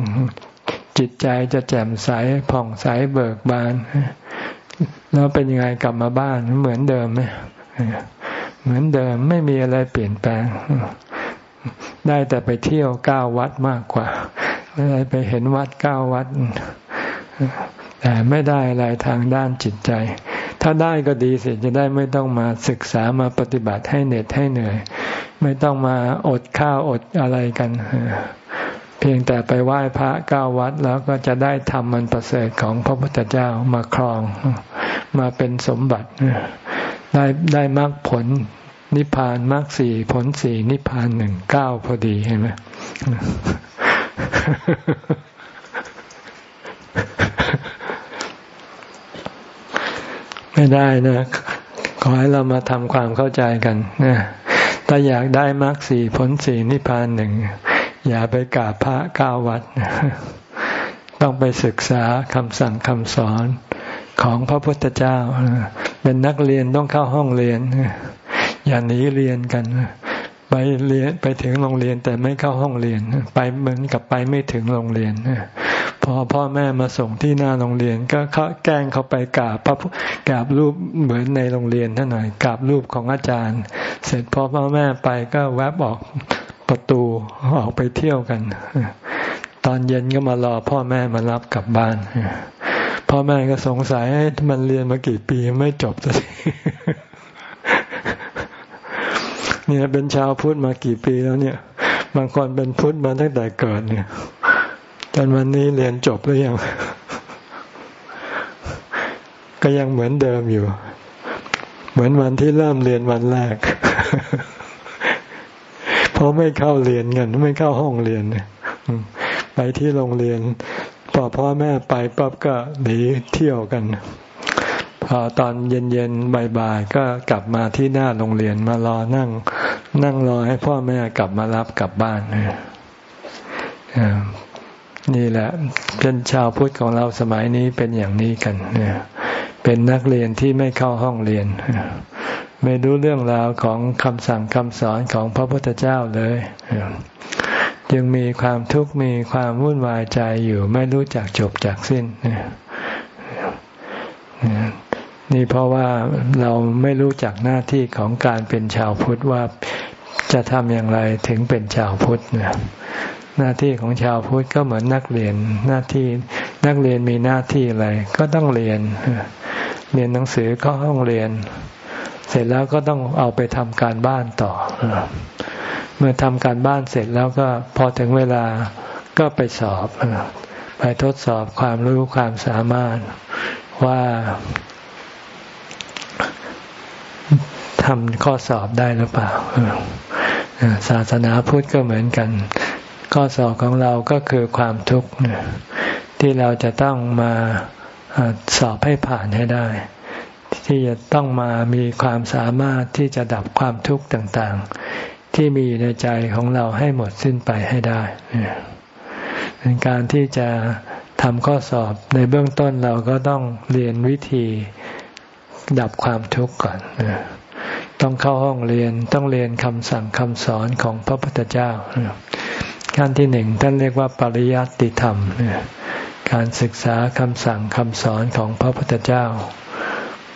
Speaker 1: จิตใจจะแจ่มใสผ่องใสเบิกบาน แล้วเป็นยังไงกลับมาบ้านเหมือนเดิมไหมเหมือนเดิมไม่มีอะไรเปลี่ยนแปลง ได้แต่ไปเที่ยวเก้าวัดมากกว่าได้ไปเห็นวัดเก้าวัด แต่ไม่ได้อะไรทางด้านจิตใจ ถ้าได้ก็ดีสิจะได้ไม่ต้องมาศึกษามาปฏิบัติให้เหน็ดให้เหนื่อย ไม่ต้องมาอดข้าวอดอะไรกัน เพียงแต่ไปไหว้พระเก้าวัดแล้วก็จะได้ทำมันประเสริฐของพระพุทธเจ้ามาครอง มาเป็นสมบัติ ได้ได้มรรคผลนิพพานมรรคสี่ผลสี่นิพพานหนึ่งเก้าพอดีเห็นไหม ไม่ได้นะขอให้เรามาทำความเข้าใจกันนะถ้าอยากได้มรรคสี่ผลสี่นิพพานหนึ่ง อย่าไปกราบพระก้าวัด ต้องไปศึกษาคำสั่งคำสอนของพระพุทธเจ้า เป็นนักเรียนต้องเข้าห้องเรียน อย่าหนีเรียนกัน ไปเรียนไปถึงโรงเรียนแต่ไม่เข้าห้องเรียน ไปเหมือนกับไปไม่ถึงโรงเรียน พอพ่อแม่มาส่งที่หน้าโรงเรียน ก็เขาแกล้งเขาไปกราบพระกราบรูปเหมือนในโรงเรียนท่านหน่อยกราบรูปของอาจารย์ เสร็จพอพ่อแม่ไปก็แวบออกประตูออกไปเที่ยวกัน ตอนเย็นก็มารอพ่อแม่มารับกลับบ้านพ่อแม่ก็สงสัยมันเรียนมากี่ปีไม่จบสักทีเนี่ยเป็นชาวพุทธมากี่ปีแล้วเนี่ย บางคนเป็นพุทธมาตั้งแต่เกิดเนี่ย จนวันนี้เรียนจบหรือยัง ก็ยังเหมือนเดิมอยู่ เหมือนวันที่เริ่มเรียนวันแรก เพราะไม่เข้าเรียนกันไม่เข้าห้องเรียนไปที่โรงเรียนพอพ่อแม่ไปปั๊บก็หนีเที่ยวกันพอตอนเย็นๆบ่ายๆก็กลับมาที่หน้าโรงเรียนมารอนั่ง นั่งรอให้พ่อแม่กลับมารับกลับบ้าน นี่แหละเป็นชาวพุทธของเราสมัยนี้เป็นอย่างนี้กันเนี่ยเป็นนักเรียนที่ไม่เข้าห้องเรียน ไม่รู้เรื่องราวของคำสั่งคำสอนของพระพุทธเจ้าเลยจึงมีความทุกข์มีความวุ่นวายใจอยู่ไม่รู้จักจบจากสิ้นนี่เพราะว่าเราไม่รู้จักหน้าที่ของการเป็นชาวพุทธว่าจะทำอย่างไรถึงเป็นชาวพุทธเนี่ย หน้าที่ของชาวพุทธก็เหมือนนักเรียนหน้าที่นักเรียนมีหน้าที่อะไรก็ต้องเรียน เรียนหนังสือก็ห้องเรียน เสร็จแล้วก็ต้องเอาไปทำการบ้านต่อ เมื่อทำการบ้านเสร็จแล้วก็พอถึงเวลาก็ไปสอบไปทดสอบความรู้ความสามารถว่าทำข้อสอบได้หรือเปล่าศาสนาพุทธก็เหมือนกัน ข้อสอบของเราก็คือความทุกข์ที่เราจะต้องมาสอบให้ผ่านให้ได้ ที่จะต้องมามีความสามารถที่จะดับความทุกข์ต่างๆ ที่มีในใจของเราให้หมดสิ้นไปให้ได้เป็นการที่จะทำข้อสอบในเบื้องต้นเราก็ต้องเรียนวิธีดับความทุกข์ก่อน ต้องเข้าห้องเรียนต้องเรียนคำสั่งคำสอนของพระพุทธเจ้า ขั้นที่หนึ่งท่านเรียกว่าปริยัติธรรม การศึกษาคำสั่งคำสอนของพระพุทธเจ้า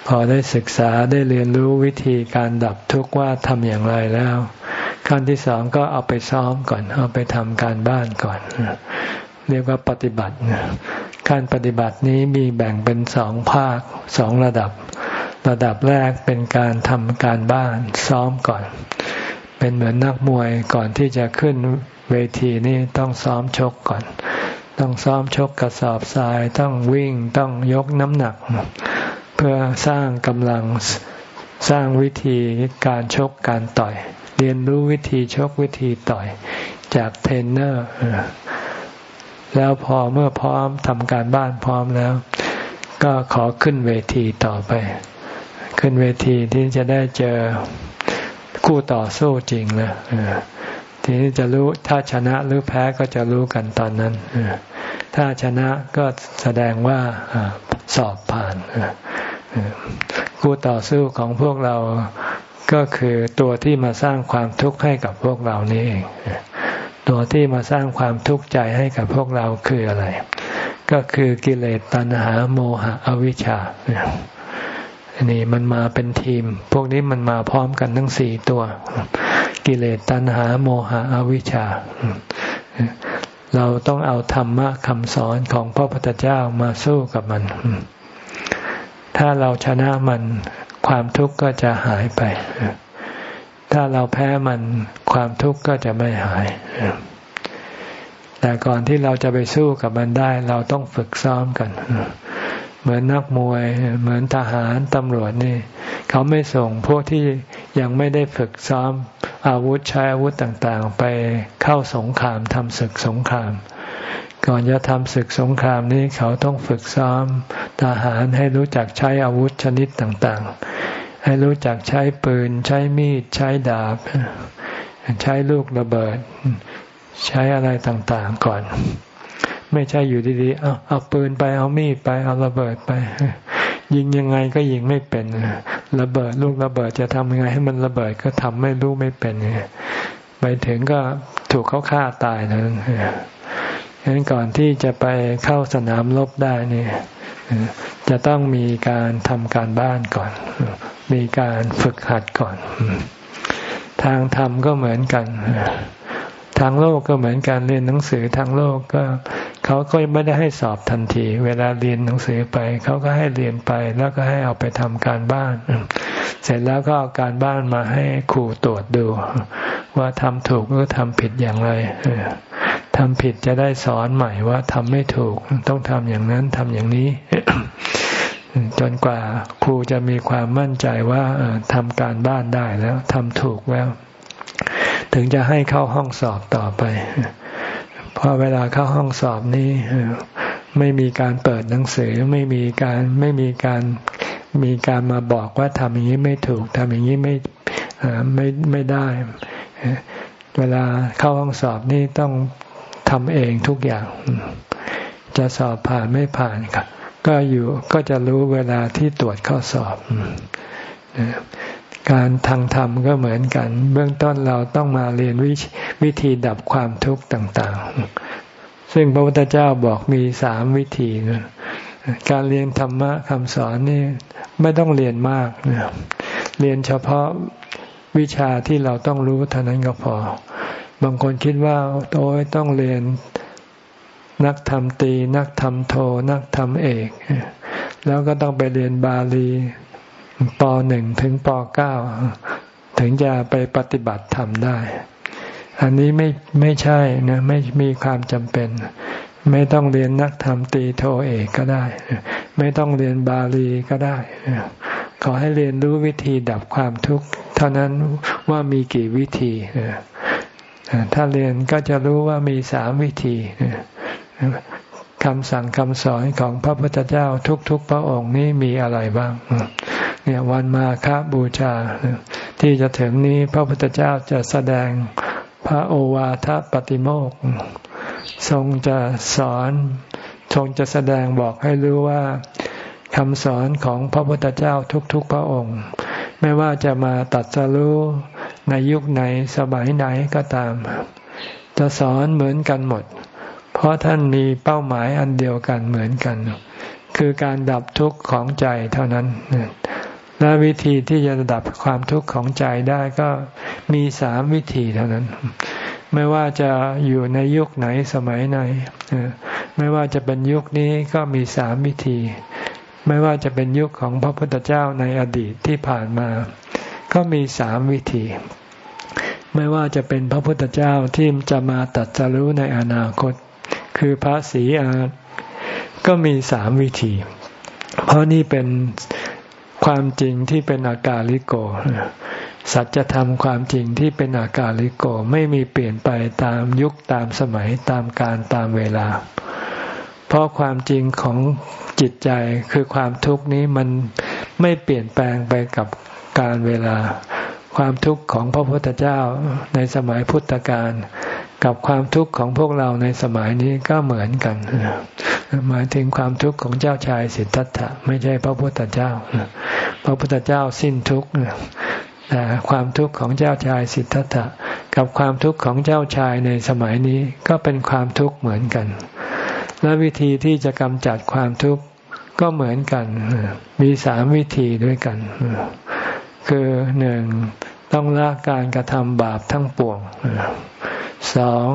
Speaker 1: พอได้ศึกษาได้เรียนรู้วิธีการดับทุกข์ว่าทำอย่างไรแล้ว ขั้นที่สองก็เอาไปซ้อมก่อน เอาไปทำการบ้านก่อน เรียกว่าปฏิบัติการปฏิบัตินี้มีแบ่งเป็นสองภาคสองระดับ ระดับแรกเป็นการทำการบ้านซ้อมก่อน เป็นเหมือนนักมวยก่อนที่จะขึ้นเวทีนี่ต้องซ้อมชกก่อน ต้องซ้อมชกกระสอบทรายต้องวิ่งต้องยกน้ำหนัก เพื่อสร้างกำลังสร้างวิธีการชกการต่อย เรียนรู้วิธีชกวิธีต่อยจากเทรนเนอร์แล้วพอเมื่อพร้อมทำการบ้านพร้อมแล้ว ก็ขอขึ้นเวทีต่อไป ขึ้นเวทีที่จะได้เจอ คู่ต่อสู้จริงนะทีนี้จะรู้ถ้าชนะหรือแพ้ก็จะรู้กันตอนนั้นถ้าชนะก็แสดงว่าสอบผ่านคู่ต่อสู้ของพวกเราก็คือตัวที่มาสร้างความทุกข์ให้กับพวกเรานี่เองตัวที่มาสร้างความทุกข์ใจให้กับพวกเราคืออะไร ก็คือกิเลสตัณหาโมหะอวิชชา นนี้มันมาเป็นทีม พวกนี้มันมาพร้อมกันทั้งสี่ตัว กิเลสตัณหาโมหะอวิชชา เราต้องเอาธรรมะคำสอนของพระพุทธเจ้ามาสู้กับมัน ถ้าเราชนะมันความทุกข์ก็จะหายไป ถ้าเราแพ้มันความทุกข์ก็จะไม่หาย แต่ก่อนที่เราจะไปสู้กับมันได้ เราต้องฝึกซ้อมกัน เหมือนนักมวย เหมือนทหารตำรวจนี่ เขาไม่ส่งพวกที่ยังไม่ได้ฝึกซ้อมอาวุธใช้อาวุธต่างๆ ไปเข้าสงครามทำศึกสงคราม ก่อนจะทำศึกสงครามนี้เขาต้องฝึกซ้อมทหารให้รู้จักใช้อาวุธชนิดต่างๆ ให้รู้จักใช้ปืน ใช้มีด ใช้ดาบ ใช้ลูกระเบิด ใช้อะไรต่างๆก่อน ไม่ใช่อยู่ดีๆ เอาเอาปืนไปเอามีดไปเอาระเบิดไป ยิงยังไงก็ยิงไม่เป็นระเบิดลูกระเบิดจะทำยังไง ให้มันระเบิดก็ทำไม่รู้ไม่เป็นไปถึงก็ถูกเขาฆ่าตายนั้นฉะนั้นก่อนที่จะไปเข้าสนามรบได้นี่จะต้องมีการทำการบ้านก่อน มีการฝึกหัดก่อน ทางธรรมก็เหมือนกัน ทางโลกก็เหมือนการเรียนหนังสือทางโลกก็ เขาก็ไม่ได้ให้สอบทันที เวลาเรียนหนังสือไป เขาก็ให้เรียนไป แล้วก็ให้เอาไปทำการบ้าน เสร็จแล้วก็เอาการบ้านมาให้ครูตรวจดู ว่าทำถูกหรือทำผิดอย่างไรทำผิดจะได้สอนใหม่ว่าทำไม่ถูก ต้องทำอย่างนั้นทำอย่างนี้ จนกว่าครูจะมีความมั่นใจว่าทำการบ้านได้แล้วทำถูกแล้ว ถึงจะให้เข้าห้องสอบต่อไป พอเวลาเข้าห้องสอบนี้ไม่มีการเปิดหนังสือไม่มีการไม่มีการมีการมาบอกว่าทำอย่างนี้ไม่ถูกทำอย่างนี้ไม่ไม่ไม่ได้ เวลาเข้าห้องสอบนี่ต้องทำเองทุกอย่าง จะสอบผ่านไม่ผ่านก็อยู่ก็จะรู้เวลาที่ตรวจข้อสอบ การทางธรรมก็เหมือนกัน เบื้องต้นเราต้องมาเรียนวิวธีดับความทุกข์ต่างๆ ซึ่งพระพุทธเจ้าบอกมีสามวิธีนะการเรียนธรรมะคำสอนนี่ไม่ต้องเรียนมากนะเรียนเฉพาะวิชาที่เราต้องรู้เท่านั้นก็พอ บางคนคิดว่าโอ้ยต้องเรียนนักธรรมตี นักธรรมโท นักธรรมเอก แล้วก็ต้องไปเรียนบาลี ปหนึ่งถึงปเก้าถึงจะไปปฏิบัติธรรมได้ อันนี้ไม่ไม่ใช่นะไม่มีความจำเป็น ไม่ต้องเรียนนักธรรมตีโทเอกก็ได้ ไม่ต้องเรียนบาลีก็ได้ ขอให้เรียนรู้วิธีดับความทุกข์เท่านั้นว่ามีกี่วิธี ถ้าเรียนก็จะรู้ว่ามีสามวิธีคำสั่งคำสอนของพระพุทธเจ้าทุกๆพระองค์นี้มีอะไรบ้าง เนี่ยวันมาฆบูชา ที่จะถึงนี้พระพุทธเจ้าจะแสดงพระโอวาทปฏิโมกทรงจะสอนทรงจะแสดงบอกให้รู้ว่าคำสอนของพระพุทธเจ้าทุกๆพระองค์ ไม่ว่าจะมาตัดสรู้ในยุคไหนสมัยไหนก็ตาม จะสอนเหมือนกันหมด เพราะท่านมีเป้าหมายอันเดียวกันเหมือนกัน คือการดับทุกข์ของใจเท่านั้น และวิธีที่จะดับความทุกข์ของใจได้ก็มีสามวิธีเท่านั้น ไม่ว่าจะอยู่ในยุคไหนสมัยไหน ไม่ว่าจะเป็นยุคนี้ก็มีสามวิธี ไม่ว่าจะเป็นยุคของพระพุทธเจ้าในอดีตที่ผ่านมา ก็มีสามวิธี ไม่ว่าจะเป็นพระพุทธเจ้าที่จะมาตัดสรู้ในอนาคต คือพระศรีอาก็มีสามวิธี เพราะนี่เป็น ความจริงที่เป็นอากาลิโก สัจธรรมความจริงที่เป็นอากาลิโกไม่มีเปลี่ยนไปตามยุคตามสมัยตามการตามเวลา เพราะความจริงของจิตใจคือความทุกข์นี้มันไม่เปลี่ยนแปลงไปกับการเวลา ความทุกข์ของพระพุทธเจ้าในสมัยพุทธกาล กับความทุกข์ของพวกเราในสมัยนี้ก็เหมือนกัน หมายถึงความทุกข์ของเจ้าชายสิทธัตถะไม่ใช่พระพุทธเจ้า พระพุทธเจ้าสิ้นทุกข์แต่ความทุกข์ของเจ้าชายสิทธัตถะกับความทุกข์ของเจ้าชายในสมัยนี้ก็เป็นความทุกข์เหมือนกัน และวิธีที่จะกำจัดความทุกข์ก็เหมือนกัน มีสามวิธีด้วยกัน คือหนึ่งต้องละการกระทำบาปทั้งปวง สอง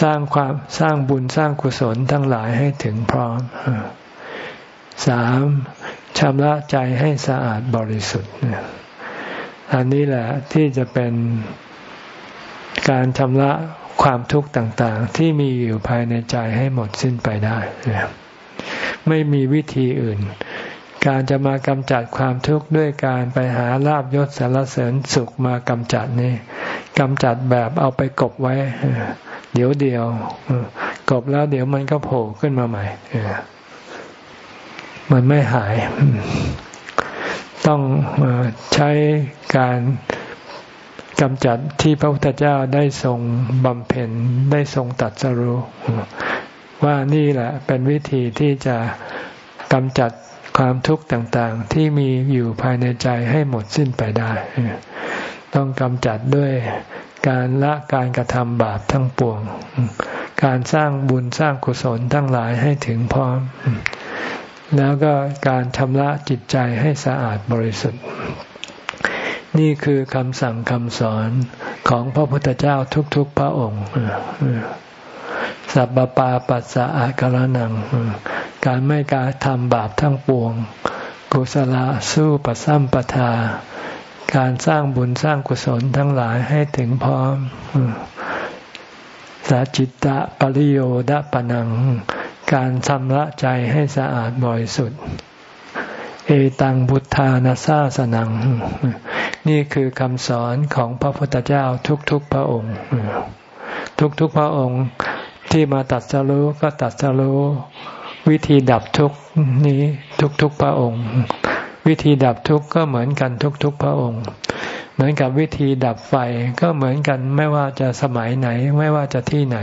Speaker 1: สร้างความสร้างบุญสร้างกุศลทั้งหลายให้ถึงพร้อมสามชำระใจให้สะอาดบริสุทธิ์อันนี้แหละที่จะเป็นการชำระความทุกข์ต่างๆ ที่มีอยู่ภายในใจให้หมดสิ้นไปได้ ไม่มีวิธีอื่น การจะมากำจัดความทุกข์ด้วยการไปหาลาบยศสารเสริญสุขมากำจัดนี่กำจัดแบบเอาไปกบไว้ เดี๋ยวเดียวกบแล้วเดี๋ยวมันก็โผล่ขึ้นมาใหม่มันไม่หาย ต้องใช้การกำจัดที่พระพุทธเจ้าได้ทรงบำเพ็ญได้ทรงตัดสรู้ว่านี่แหละเป็นวิธีที่จะกำจัด ความทุกข์ต่างๆ ที่มีอยู่ภายในใจให้หมดสิ้นไปได้ ต้องกำจัดด้วยการละการกระทำบาปทั้งปวง การสร้างบุญสร้างกุศลทั้งหลายให้ถึงพร้อม แล้วก็การชำระจิตใจให้สะอาดบริสุทธิ์ นี่คือคำสั่งคำสอนของพระพุทธเจ้าทุกๆพระองค์สัพปาปัสสะอาการนัง การไม่การทำบาปทั้งปวง กุศลสู้ปัสัมปทา การสร้างบุญสร้างกุศลทั้งหลายให้ถึงพร้อมสัจิตตะปริโยดะปนัง การชำระใจให้สะอาดบริสุทธิ์เอตังบุทธานาซาสนัง นี่คือคำสอนของพระพุทธเจ้าทุกๆพระองค์ ทุกๆพระองค์ที่มาตัดสรู้ก็ตัดสรู้ วิธีดับทุกนี้ทุกๆพระองค์ วิธีดับทุกก็เหมือนกันทุกๆพระองค์ เหมือนกับวิธีดับไฟก็เหมือนกันไม่ว่าจะสมัยไหน ไม่ว่าจะที่ไหน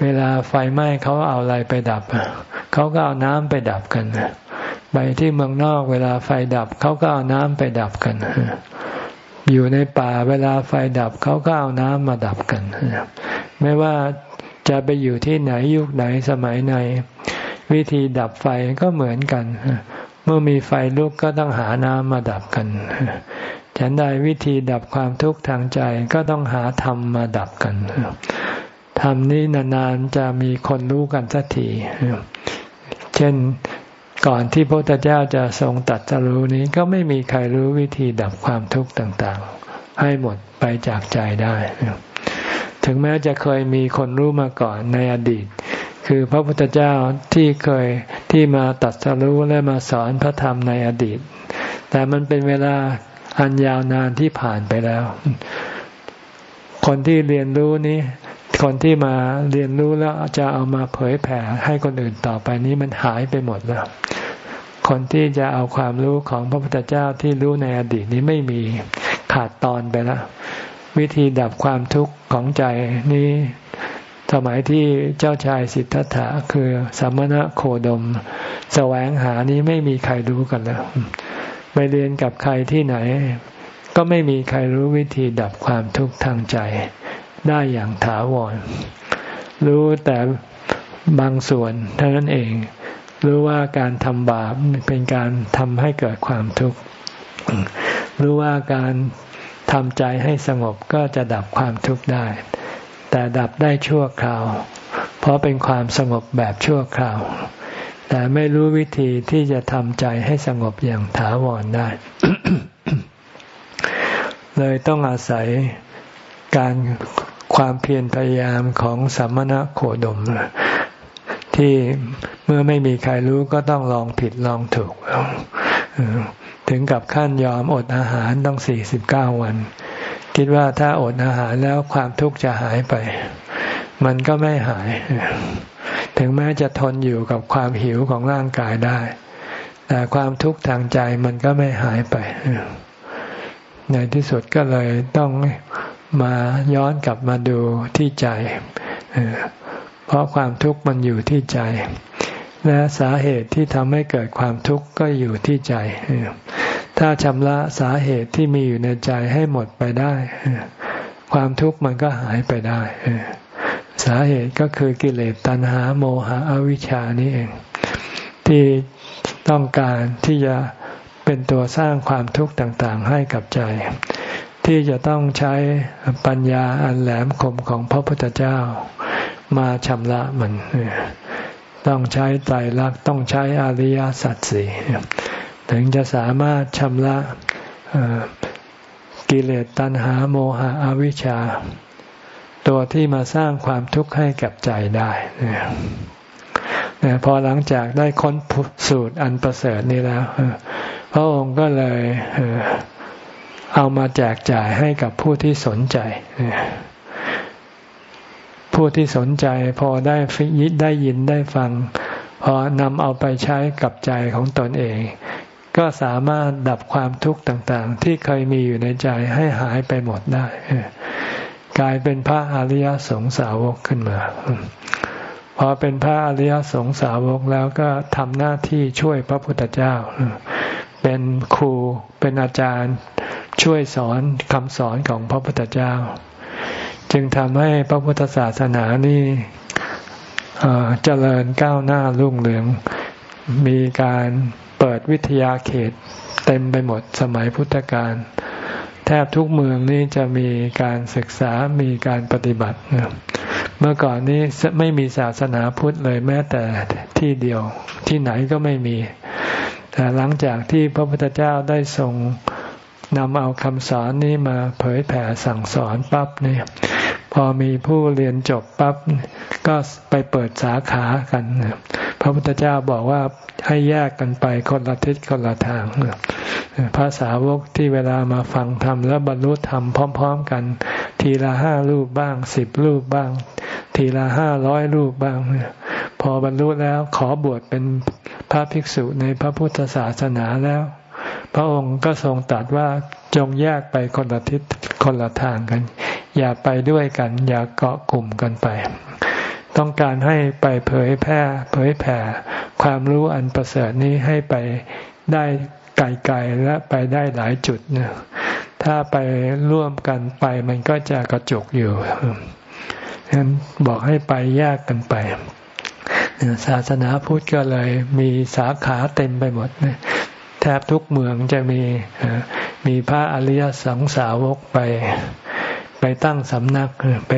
Speaker 1: เวลาไฟไหม้เขาเอาอะไรไปดับเขาก็เอาน้ำไปดับกันไปที่เมืองนอกเวลาไฟดับเขาก็เอาน้ำไปดับกัน อยู่ในป่าเวลาไฟดับเขาก็เอาน้ำมาดับกัน ไม่ว่าจะไปอยู่ที่ไหนยุคไหนสมัยไหน วิธีดับไฟก็เหมือนกัน เมื่อมีไฟลุกก็ต้องหาน้ำมาดับกัน ฉันใดวิธีดับความทุกข์ทางใจก็ต้องหาธรรมมาดับกันธรรมนี้นานๆจะมีคนรู้กันสักที เช่นก่อนที่พระพุทธเจ้าจะทรงตัดสรู้นี้ก็ไม่มีใครรู้วิธีดับความทุกข์ต่างๆ ให้หมดไปจากใจได้ ถึงแม้จะเคยมีคนรู้มาก่อนในอดีต คือพระพุทธเจ้าที่เคยที่มาตัดสรู้และมาสอนพระธรรมในอดีต แต่มันเป็นเวลาอันยาวนานที่ผ่านไปแล้ว คนที่เรียนรู้นี้คนที่มาเรียนรู้แล้วจะเอามาเผยแผ่ให้คนอื่นต่อไปนี้มันหายไปหมดแล้ว คนที่จะเอาความรู้ของพระพุทธเจ้าที่รู้ในอดีตนี้ไม่มีขาดตอนไปแล้ว วิธีดับความทุกข์ของใจนี้ สมัยที่เจ้าชายสิทธัตถะคือสัมมณะโคดม แสวงหานี้ไม่มีใครรู้กันแล้วไปเรียนกับใครที่ไหน ก็ไม่มีใครรู้วิธีดับความทุกข์ทางใจ ได้อย่างถาวร รู้แต่บางส่วนเท่านั้นเอง รู้ว่าการทำบาปเป็นการทำให้เกิดความทุกข์ รู้ว่าการทำใจให้สงบก็จะดับความทุกข์ได้ แต่ดับได้ชั่วคราว เพราะเป็นความสงบแบบชั่วคราว แต่ไม่รู้วิธีที่จะทำใจให้สงบอย่างถาวรได้ เลยต้องอาศัยการความเพียรพยายามของสัมมณะโคดม ที่เมื่อไม่มีใครรู้ก็ต้องลองผิดลองถูก ถึงกับขั้นยอมอดอาหารต้องสี่สิบเก้าวัน คิดว่าถ้าอดอาหารแล้วความทุกข์จะหายไป มันก็ไม่หาย ถึงแม้จะทนอยู่กับความหิวของร่างกายได้ แต่ความทุกข์ทางใจมันก็ไม่หายไป ในที่สุดก็เลยต้องมาย้อนกลับมาดูที่ใจ เพราะความทุกข์มันอยู่ที่ใจ และสาเหตุที่ทำให้เกิดความทุกข์ก็อยู่ที่ใจ ถ้าชำระสาเหตุที่มีอยู่ในใจให้หมดไปได้ ความทุกข์มันก็หายไปได้สาเหตุก็คือกิเลสตัณหาโมหะอวิชชานี่เอง ที่ต้องการที่จะเป็นตัวสร้างความทุกข์ต่างๆ ให้กับใจ ที่จะต้องใช้ปัญญาอันแหลมคมของพระพุทธเจ้า มาชำระมัน ต้องใช้ไตรลักต้องใช้อริยสัจสี่ ถึงจะสามารถชำระกิเลสตัณหาโมหะอวิชชา ตัวที่มาสร้างความทุกข์ให้กับใจได้นพอหลังจากได้ค้นสูตรอันประเสริฐนี้แล้วพระองค์ก็เลยเอามาแจกจ่ายให้กับผู้ที่สนใจ ผู้ที่สนใจพอได้ยินได้ยินได้ฟัง พอนำเอาไปใช้กับใจของตนเอง ก็สามารถดับความทุกข์ต่างๆ ที่เคยมีอยู่ในใจให้หายไปหมดได้ กลายเป็นพระอริยสงสาวกขึ้นมา พอเป็นพระอริยสงสาวกแล้วก็ทำหน้าที่ช่วยพระพุทธเจ้า เป็นครูเป็นอาจารย์ช่วยสอนคำสอนของพระพุทธเจ้า จึงทำให้พระพุทธศาสนานี่เจริญก้าวหน้ารุ่งเรืองมีการ เปิดวิทยาเขตเต็มไปหมดสมัยพุทธกาลแทบทุกเมืองนี่จะมีการศึกษามีการปฏิบัติ เมื่อก่อนนี้ไม่มีศาสนาพุทธเลยแม้แต่ที่เดียวที่ไหนก็ไม่มี แต่หลังจากที่พระพุทธเจ้าได้ทรงนำเอาคำสอนนี้มาเผยแผ่สั่งสอนปั๊บเนี่ย พอมีผู้เรียนจบปั๊บก็ไปเปิดสาขากันพระพุทธเจ้าบอกว่าให้แยกกันไปคนละทิศคนละทางภาษาวกที่เวลามาฟังธรรมแล้วบรรลุธรรมพร้อม ๆ กัน ทีละห้ารูปบ้างสิบรูปบ้าง ทีละห้าร้อยรูปบ้าง พอบรรลุแล้วขอบวชเป็นพระภิกษุในพระพุทธศาสนาแล้ว พระองค์ก็ทรงตรัสว่าจงแยกไปคนละทิศคนละทางกัน อย่าไปด้วยกัน อย่าเกาะกลุ่มกันไป ต้องการให้ไปเผยแพร่เผยแผ่ความรู้อันประเสริฐนี้ให้ไปได้ไกลๆและไปได้หลายจุดเนี่ยถ้าไปร่วมกันไปมันก็จะกระจกอยู่ฉะนั้นบอกให้ไปแยกกันไปศาสนาพุทธก็เลยมีสาขาเต็มไปหมด แทบทุกเมืองจะมีมีพระอริยสงสาวกไป ไปตั้งสำนักไป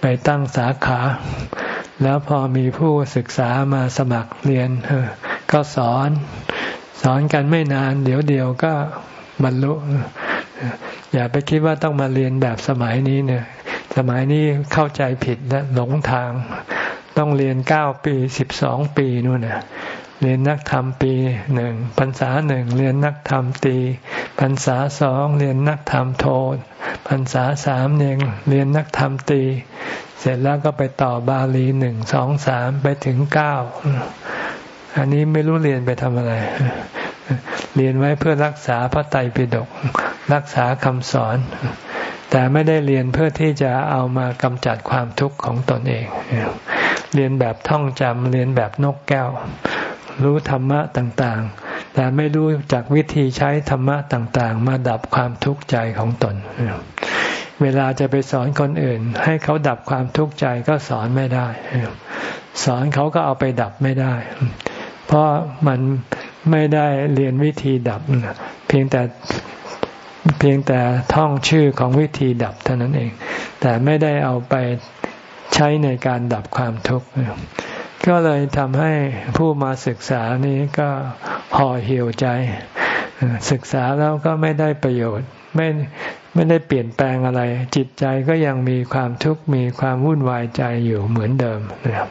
Speaker 1: ไปตั้งสาขา แล้วพอมีผู้ศึกษามาสมัครเรียนก็สอนสอนกันไม่นาน เดี๋ยวเดียวก็บรรลุ อย่าไปคิดว่าต้องมาเรียนแบบสมัยนี้เนี่ย สมัยนี้เข้าใจผิดและหลงทาง ต้องเรียนเก้าปีสิบสองปีนู่นน่ะ เรียนนักธรรมปีหนึ่งพรรษาหนึ่งเรียนนักธรรมตีพรรษาสองเรียนนักธรรมโทพรรษาสามเองเรียนนักธรรมตี เสร็จแล้วก็ไปต่อบาลีหนึ่งสองสามไปถึงเก้าอันนี้ไม่รู้เรียนไปทำอะไร เรียนไว้เพื่อรักษาพระไตรปิฎกรักษาคำสอน แต่ไม่ได้เรียนเพื่อที่จะเอามากำจัดความทุกข์ของตนเอง เรียนแบบท่องจำเรียนแบบนกแก้ว รู้ธรรมะต่างๆ แต่ไม่รู้จากวิธีใช้ธรรมะต่างๆ มาดับความทุกข์ใจของตน เวลาจะไปสอนคนอื่น ให้เขาดับความทุกข์ใจก็สอนไม่ได้ สอนเขาก็เอาไปดับไม่ได้ เพราะมันไม่ได้เรียนวิธีดับ เพียงแต่เพียงแต่ท่องชื่อของวิธีดับเท่านั้นเอง แต่ไม่ได้เอาไปใช้ในการดับความทุกข์ ก็เลยทำให้ผู้มาศึกษานี้ก็ห่อเหี่ยวใจ ศึกษาแล้วก็ไม่ได้ประโยชน์ ไม่ไม่ได้เปลี่ยนแปลงอะไร จิตใจก็ยังมีความทุกข์มีความวุ่นวายใจอยู่เหมือนเดิมนะครับ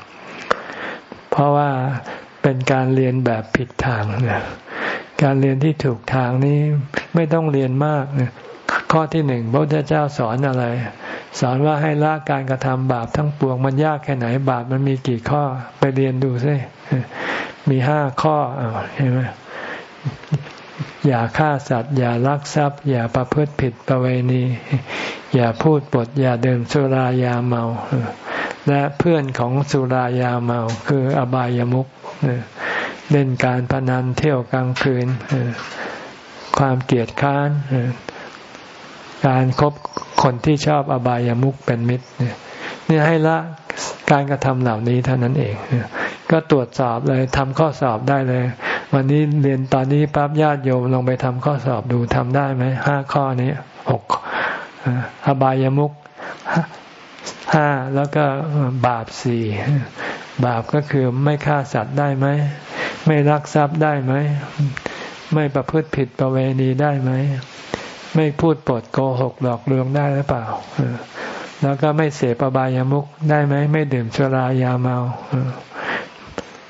Speaker 1: เพราะว่าเป็นการเรียนแบบผิดทางนะการเรียนที่ถูกทางนี้ไม่ต้องเรียนมากนะข้อที่หนึ่งพระพุทธเจ้าสอนอะไร สอนว่าให้ละการกระทำบาปทั้งปวงมันยากแค่ไหนบาปมันมีกี่ข้อไปเรียนดูซิมีห้าข้อเห็นไหมอย่าฆ่าสัตว์ อย่าลักทรัพย์ อย่าประพฤติผิดประเวณี อย่าพูดปด อย่าดื่มสุรายาเมา และเพื่อนของสุรายาเมาคืออบายามุขเล่นการพนันเที่ยวกลางคืนความเกลียดค้าน การครบคนที่ชอบอบายามุขเป็นมิตรเนี่ยให้ละการกระทำเหล่านี้เท่านั้นเอง ก็ตรวจสอบเลยทำข้อสอบได้เลย วันนี้เรียนตอนนี้ปั๊บญาติโยมลงไปทำข้อสอบดูทำได้ไหมห้าข้อนี้หกอบายามุกห้าแล้วก็บาปสี่บาปก็คือไม่ฆ่าสัตว์ได้ไหม ไม่รักทรัพย์ได้ไหม ไม่ประพฤติผิดประเวณีได้ไหม ไม่พูดปดโกหกหลอกลวงได้หรือเปล่าแล้วก็ไม่เสพอบายามุกได้ไหมไม่ดื่มสุรายาเมา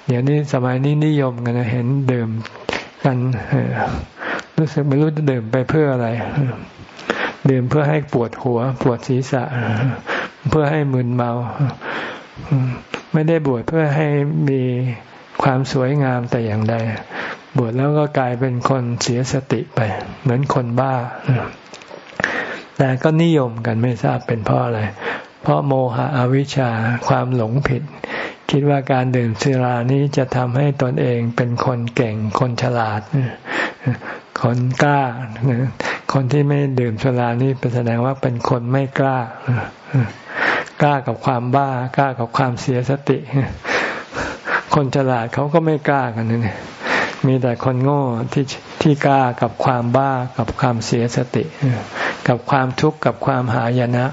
Speaker 1: เดี๋ยวนี้สมัยนี้นิยมกันเห็นดื่มกันรู้สึกไม่รู้จะดื่มไปเพื่ออะไรดื่มเพื่อให้ปวดหัว ปวดศีรษะ เพื่อให้มึนเมา ไม่ได้บวชเพื่อให้มี ความสวยงามแต่อย่างใด บวชแล้วก็กลายเป็นคนเสียสติไป เหมือนคนบ้า แต่ก็นิยมกันไม่ทราบเป็นเพราะอะไร เพราะโมหะอวิชชาความหลงผิด คิดว่าการดื่มสุรานี้จะทำให้ตนเองเป็นคนเก่งคนฉลาด คนกล้า คนที่ไม่ดื่มสุรานี่เป็นแสดงว่าเป็นคนไม่กล้ากล้ากับความบ้ากล้ากับความเสียสติ คนฉลาดเขาก็ไม่กล้ากันนี่มีแต่คนโง่ที่ที่กล้ากับความบ้ากับความเสียสติ กับความทุกข์กับความหายนะ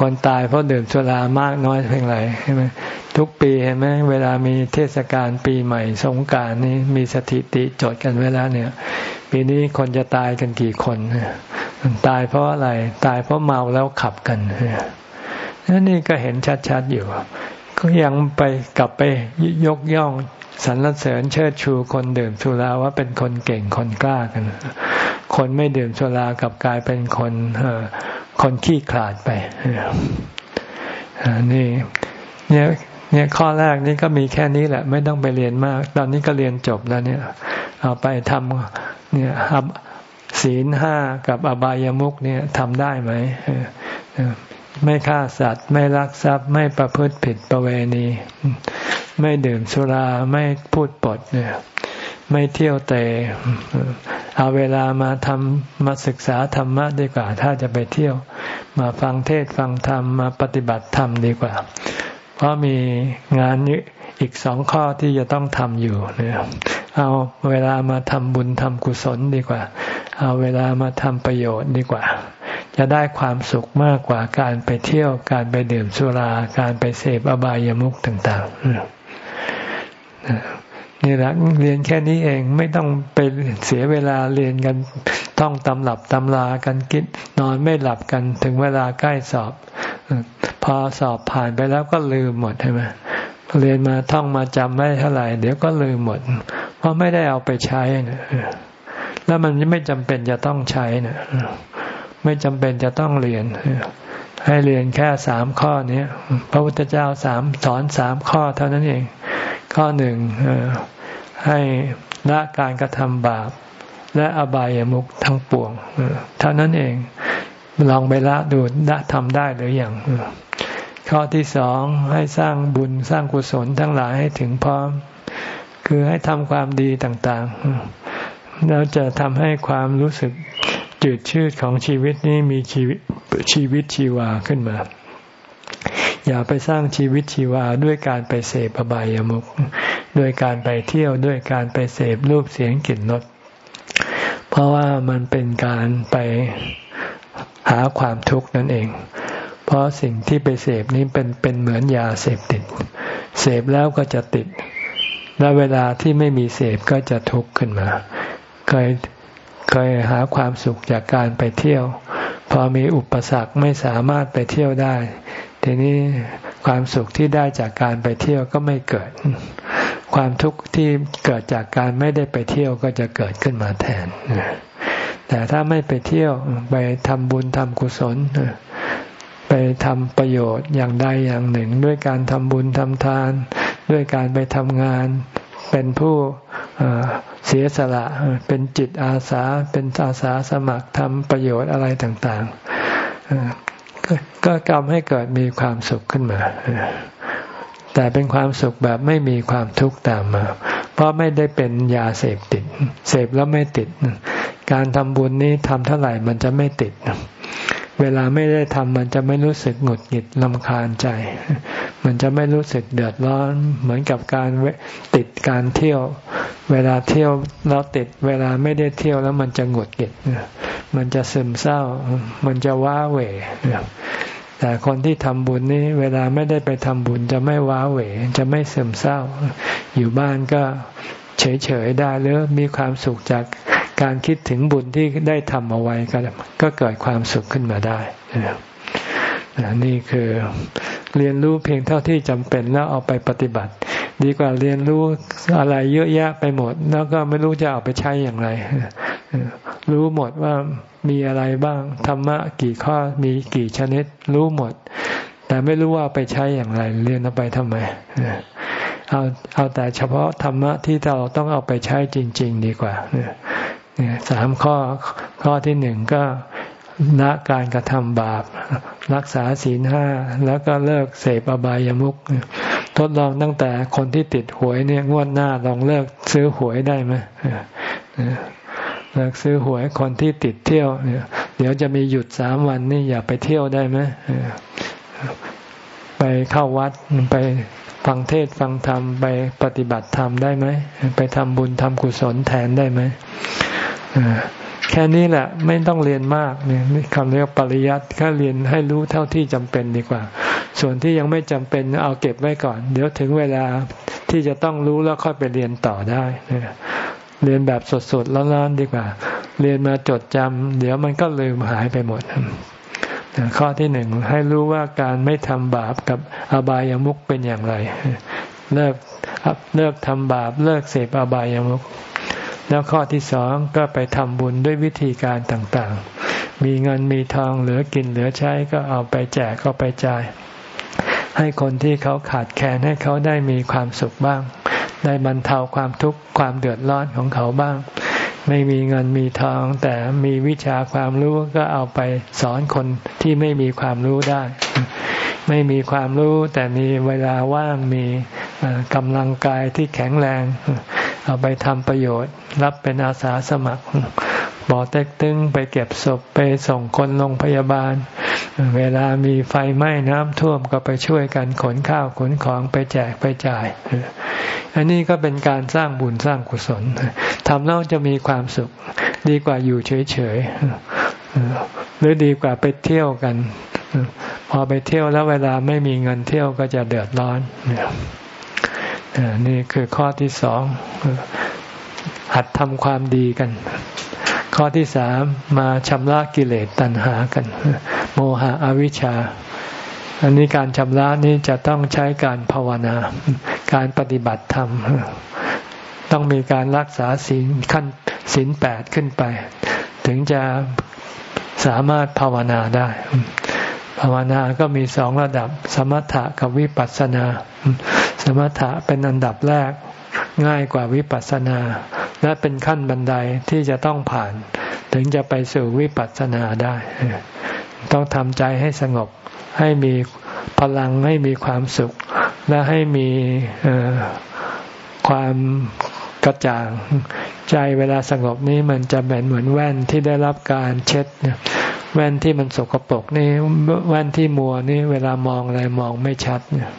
Speaker 1: คนตายเพราะดื่มสุรามากน้อยเพียงไรใช่ไหมทุกปีเห็นไหมเวลามีเทศกาลปีใหม่สงการนี้มีสถิติจดกันเวลาเนี่ย ปีนี้คนจะตายกันกี่คนตายเพราะอะไร ตายเพราะเมาแล้วขับกันนี่ก็เห็นชัดๆอยู่ ก็ยังไปกลับไปยกย่องสรรเสริญเชิดชูคนดื่มสุราว่าเป็นคนเก่งคนกล้ากัน คนไม่ดื่มสุรากับกลายเป็นคนคนขี้ขลาดไปนี่เนี่ยเนี่ยข้อแรกนี่ก็มีแค่นี้แหละ ไม่ต้องไปเรียนมาก ตอนนี้ก็เรียนจบแล้วเนี่ย เอาไปทำเนี่ยศีลห้ากับอบายามุกเนี่ยทำได้ไหม ไม่ฆ่าสัตว์ ไม่ลักทรัพย์ ไม่ประพฤติผิดประเวณี ไม่ดื่มสุรา ไม่พูดปดเนี่ยไม่เที่ยวเตะเอาเวลามาทำมาศึกษาธรรมะดีกว่า ถ้าจะไปเที่ยว มาฟังเทศฟังธรรม มาปฏิบัติธรรมดีกว่า เพราะมีงานอีกสองข้อที่จะต้องทำอยู่เนี่ยเอาเวลามาทำบุญทำกุศลดีกว่า เอาเวลามาทำประโยชน์ดีกว่า จะได้ความสุขมากกว่าการไปเที่ยวการไปดื่มสุรา การไปเสพอบายามุขต่าง ๆ นี่แหละเรียนแค่นี้เองไม่ต้องไปเสียเวลาเรียนกันท่องตำรับตำลากันคิดนอนไม่หลับกันถึงเวลาใกล้สอบ พอสอบผ่านไปแล้วก็ลืมหมดใช่ไหมเรียนมาท่องมาจำไม่เท่าไหร่ เดี๋ยวก็ลืมหมด เพราะไม่ได้เอาไปใช้นะ แล้วมันไม่จำเป็นจะต้องใช้นะไม่จำเป็นจะต้องเรียน ให้เรียนแค่สามข้อนี้พระพุทธเจ้าสามสอนสามข้อเท่านั้นเอง ข้อหนึ่งให้ละการกระทำบาป และอบายามุขทั้งปวงเท่านั้นเองลองไปละดูละทำได้หรืออยังข้อที่สองให้สร้างบุญสร้างกุศลทั้งหลายให้ถึงพร้อม คือให้ทำความดีต่างๆ แล้วจะทำให้ความรู้สึกจืดชืดของชีวิตนี้มีชีวิตชีวิตชีวาขึ้นมา อย่าไปสร้างชีวิตชีวาด้วยการไปเสพอบายามุขด้วยการไปเที่ยวด้วยการไปเสพรูปเสียงกลิ่นรสเพราะว่ามันเป็นการไปหาความทุกข์นั่นเอง เพราะสิ่งที่ไปเสพนี้เป็นเป็นเหมือนยาเสพติด เสพแล้วก็จะติด และเวลาที่ไม่มีเสพก็จะทุกข์ขึ้นมา เคยเคยหาความสุขจากการไปเที่ยว พอมีอุปสรรคไม่สามารถไปเที่ยวได้ ทีนี้ความสุขที่ได้จากการไปเที่ยวก็ไม่เกิด ความทุกข์ที่เกิดจากการไม่ได้ไปเที่ยวก็จะเกิดขึ้นมาแทน แต่ถ้าไม่ไปเที่ยวไปทำบุญทำกุศลไปทำประโยชน์อย่างใดอย่างหนึ่ง ด้วยการทำบุญทำทาน ด้วยการไปทำงาน เป็นผู้ เสียสละเป็นจิตอาสาเป็นอาสาสมัครทำประโยชน์อะไรต่างๆ ก็กรรมให้เกิดมีความสุขขึ้นมาแต่เป็นความสุขแบบไม่มีความทุกข์ตามมา เพราะไม่ได้เป็นยาเสพติด เสพแล้วไม่ติด การทำบุญนี้ทำเท่าไหร่มันจะไม่ติด เวลาไม่ได้ทำมันจะไม่รู้สึกหงุดหงิดลำคาญใจ มันจะไม่รู้สึกเดือดร้อน เหมือนกับการติดการเที่ยว เวลาเที่ยวแล้วติด เวลาไม่ได้เที่ยวแล้วมันจะหงุดหงิด มันจะซึมเศร้า มันจะว้าเหวแต่คนที่ทำบุญนี้ เวลาไม่ได้ไปทำบุญจะไม่ว้าเหวจะไม่ซึมเศร้า อยู่บ้านก็เฉยๆได้หรือมีความสุขจาก การคิดถึงบุญที่ได้ทำเอาไว้ก็ก็เกิดความสุขขึ้นมาได้นี่คือเรียนรู้เพียงเท่าที่จำเป็นแล้วเอาไปปฏิบัติ ดีกว่าเรียนรู้อะไรเยอะแยะไปหมด แล้วก็ไม่รู้จะเอาไปใช้อย่างไรรู้หมดว่ามีอะไรบ้างธรรมะกี่ข้อมีกี่ชนิด รู้หมด แต่ไม่รู้ว่าไปใช้อย่างไร เรียนเอาไปทำไมเอาเอาแต่เฉพาะธรรมะที่เราต้องเอาไปใช้จริง ๆ ดีกว่า สามข้อข้อที่หนึ่งก็ละการกระทำบาป รักษาศีลห้าแล้วก็เลิกเสพอบายามุขทดลองตั้งแต่คนที่ติดหวยเนี่ยงวดหน้าลองเลิกซื้อหวยได้ไหมเลิกซื้อหวยคนที่ติดเที่ยวเดี๋ยวจะมีหยุดสามวันนี่อย่าไปเที่ยวได้ไหมไปเข้าวัดไปฟังเทศฟังธรรมไปปฏิบัติธรรมได้ไหมไปทำบุญทำกุศลแทนได้ไหม แค่นี้แหละไม่ต้องเรียนมากเนี่ยคำเรียกปริยัติแค่เรียนให้รู้เท่าที่จำเป็นดีกว่า ส่วนที่ยังไม่จำเป็นเอาเก็บไว้ก่อน เดี๋ยวถึงเวลาที่จะต้องรู้แล้วค่อยไปเรียนต่อได้เรียนแบบสดๆร้อนๆดีกว่า เรียนมาจดจำเดี๋ยวมันก็ลืมหายไปหมดข้อที่หนึ่งให้รู้ว่าการไม่ทำบาปกับอบายามุขเป็นอย่างไร เลิกเลิกทำบาปเลิกเสพอบายามุข แล้วข้อที่สองก็ไปทำบุญด้วยวิธีการต่างๆ มีเงินมีทองเหลือกินเหลือใช้ก็เอาไปแจกก็ไปจ่าย ให้คนที่เขาขาดแคลนให้เขาได้มีความสุขบ้าง ได้บรรเทาความทุกข์ความเดือดร้อนของเขาบ้าง ไม่มีเงินมีทอง แต่มีวิชาความรู้ก็เอาไปสอนคนที่ไม่มีความรู้ได้ ไม่มีความรู้แต่มีเวลาว่างมีกำลังกายที่แข็งแรง เอาไปทำประโยชน์ รับเป็นอาสาสมัครบอเต็กตึงไปเก็บศพไปส่งคนโรงพยาบาล เวลามีไฟไหม้น้ำท่วมก็ไปช่วยกันขนข้าวขนของไปแจกไปจ่าย อันนี้ก็เป็นการสร้างบุญสร้างกุศลทำแล้วจะมีความสุข ดีกว่าอยู่เฉยๆหรือดีกว่าไปเที่ยวกัน พอไปเที่ยวแล้วเวลาไม่มีเงินเที่ยวก็จะเดือดร้อนเนี่ย นี่คือข้อที่สองหัดทำความดีกัน ข้อที่สามมาชำระกิเลสตัณหากัน โมหะอวิชชา อันนี้การชำระนี้จะต้องใช้การภาวนา การปฏิบัติธรรม ต้องมีการรักษาศีลขั้นศีลแปดขึ้นไป ถึงจะสามารถภาวนาได้ ภาวนาก็มีสองระดับสมถะกับวิปัสสนา มถะเป็นอันดับแรกง่ายกว่าวิปัสสนา และเป็นขั้นบันไดที่จะต้องผ่าน ถึงจะไปสู่วิปัสสนาได้ ต้องทำใจให้สงบให้มีพลังให้มีความสุข และให้มีความกระจ่าง ใจเวลาสงบนี้มันจะเหมือนเหมือนแว่นที่ได้รับการเช็ด แว่นที่มันสกปรกนี่แว่นที่มัวนี่เวลามองอะไรมองไม่ชัดเนี่ย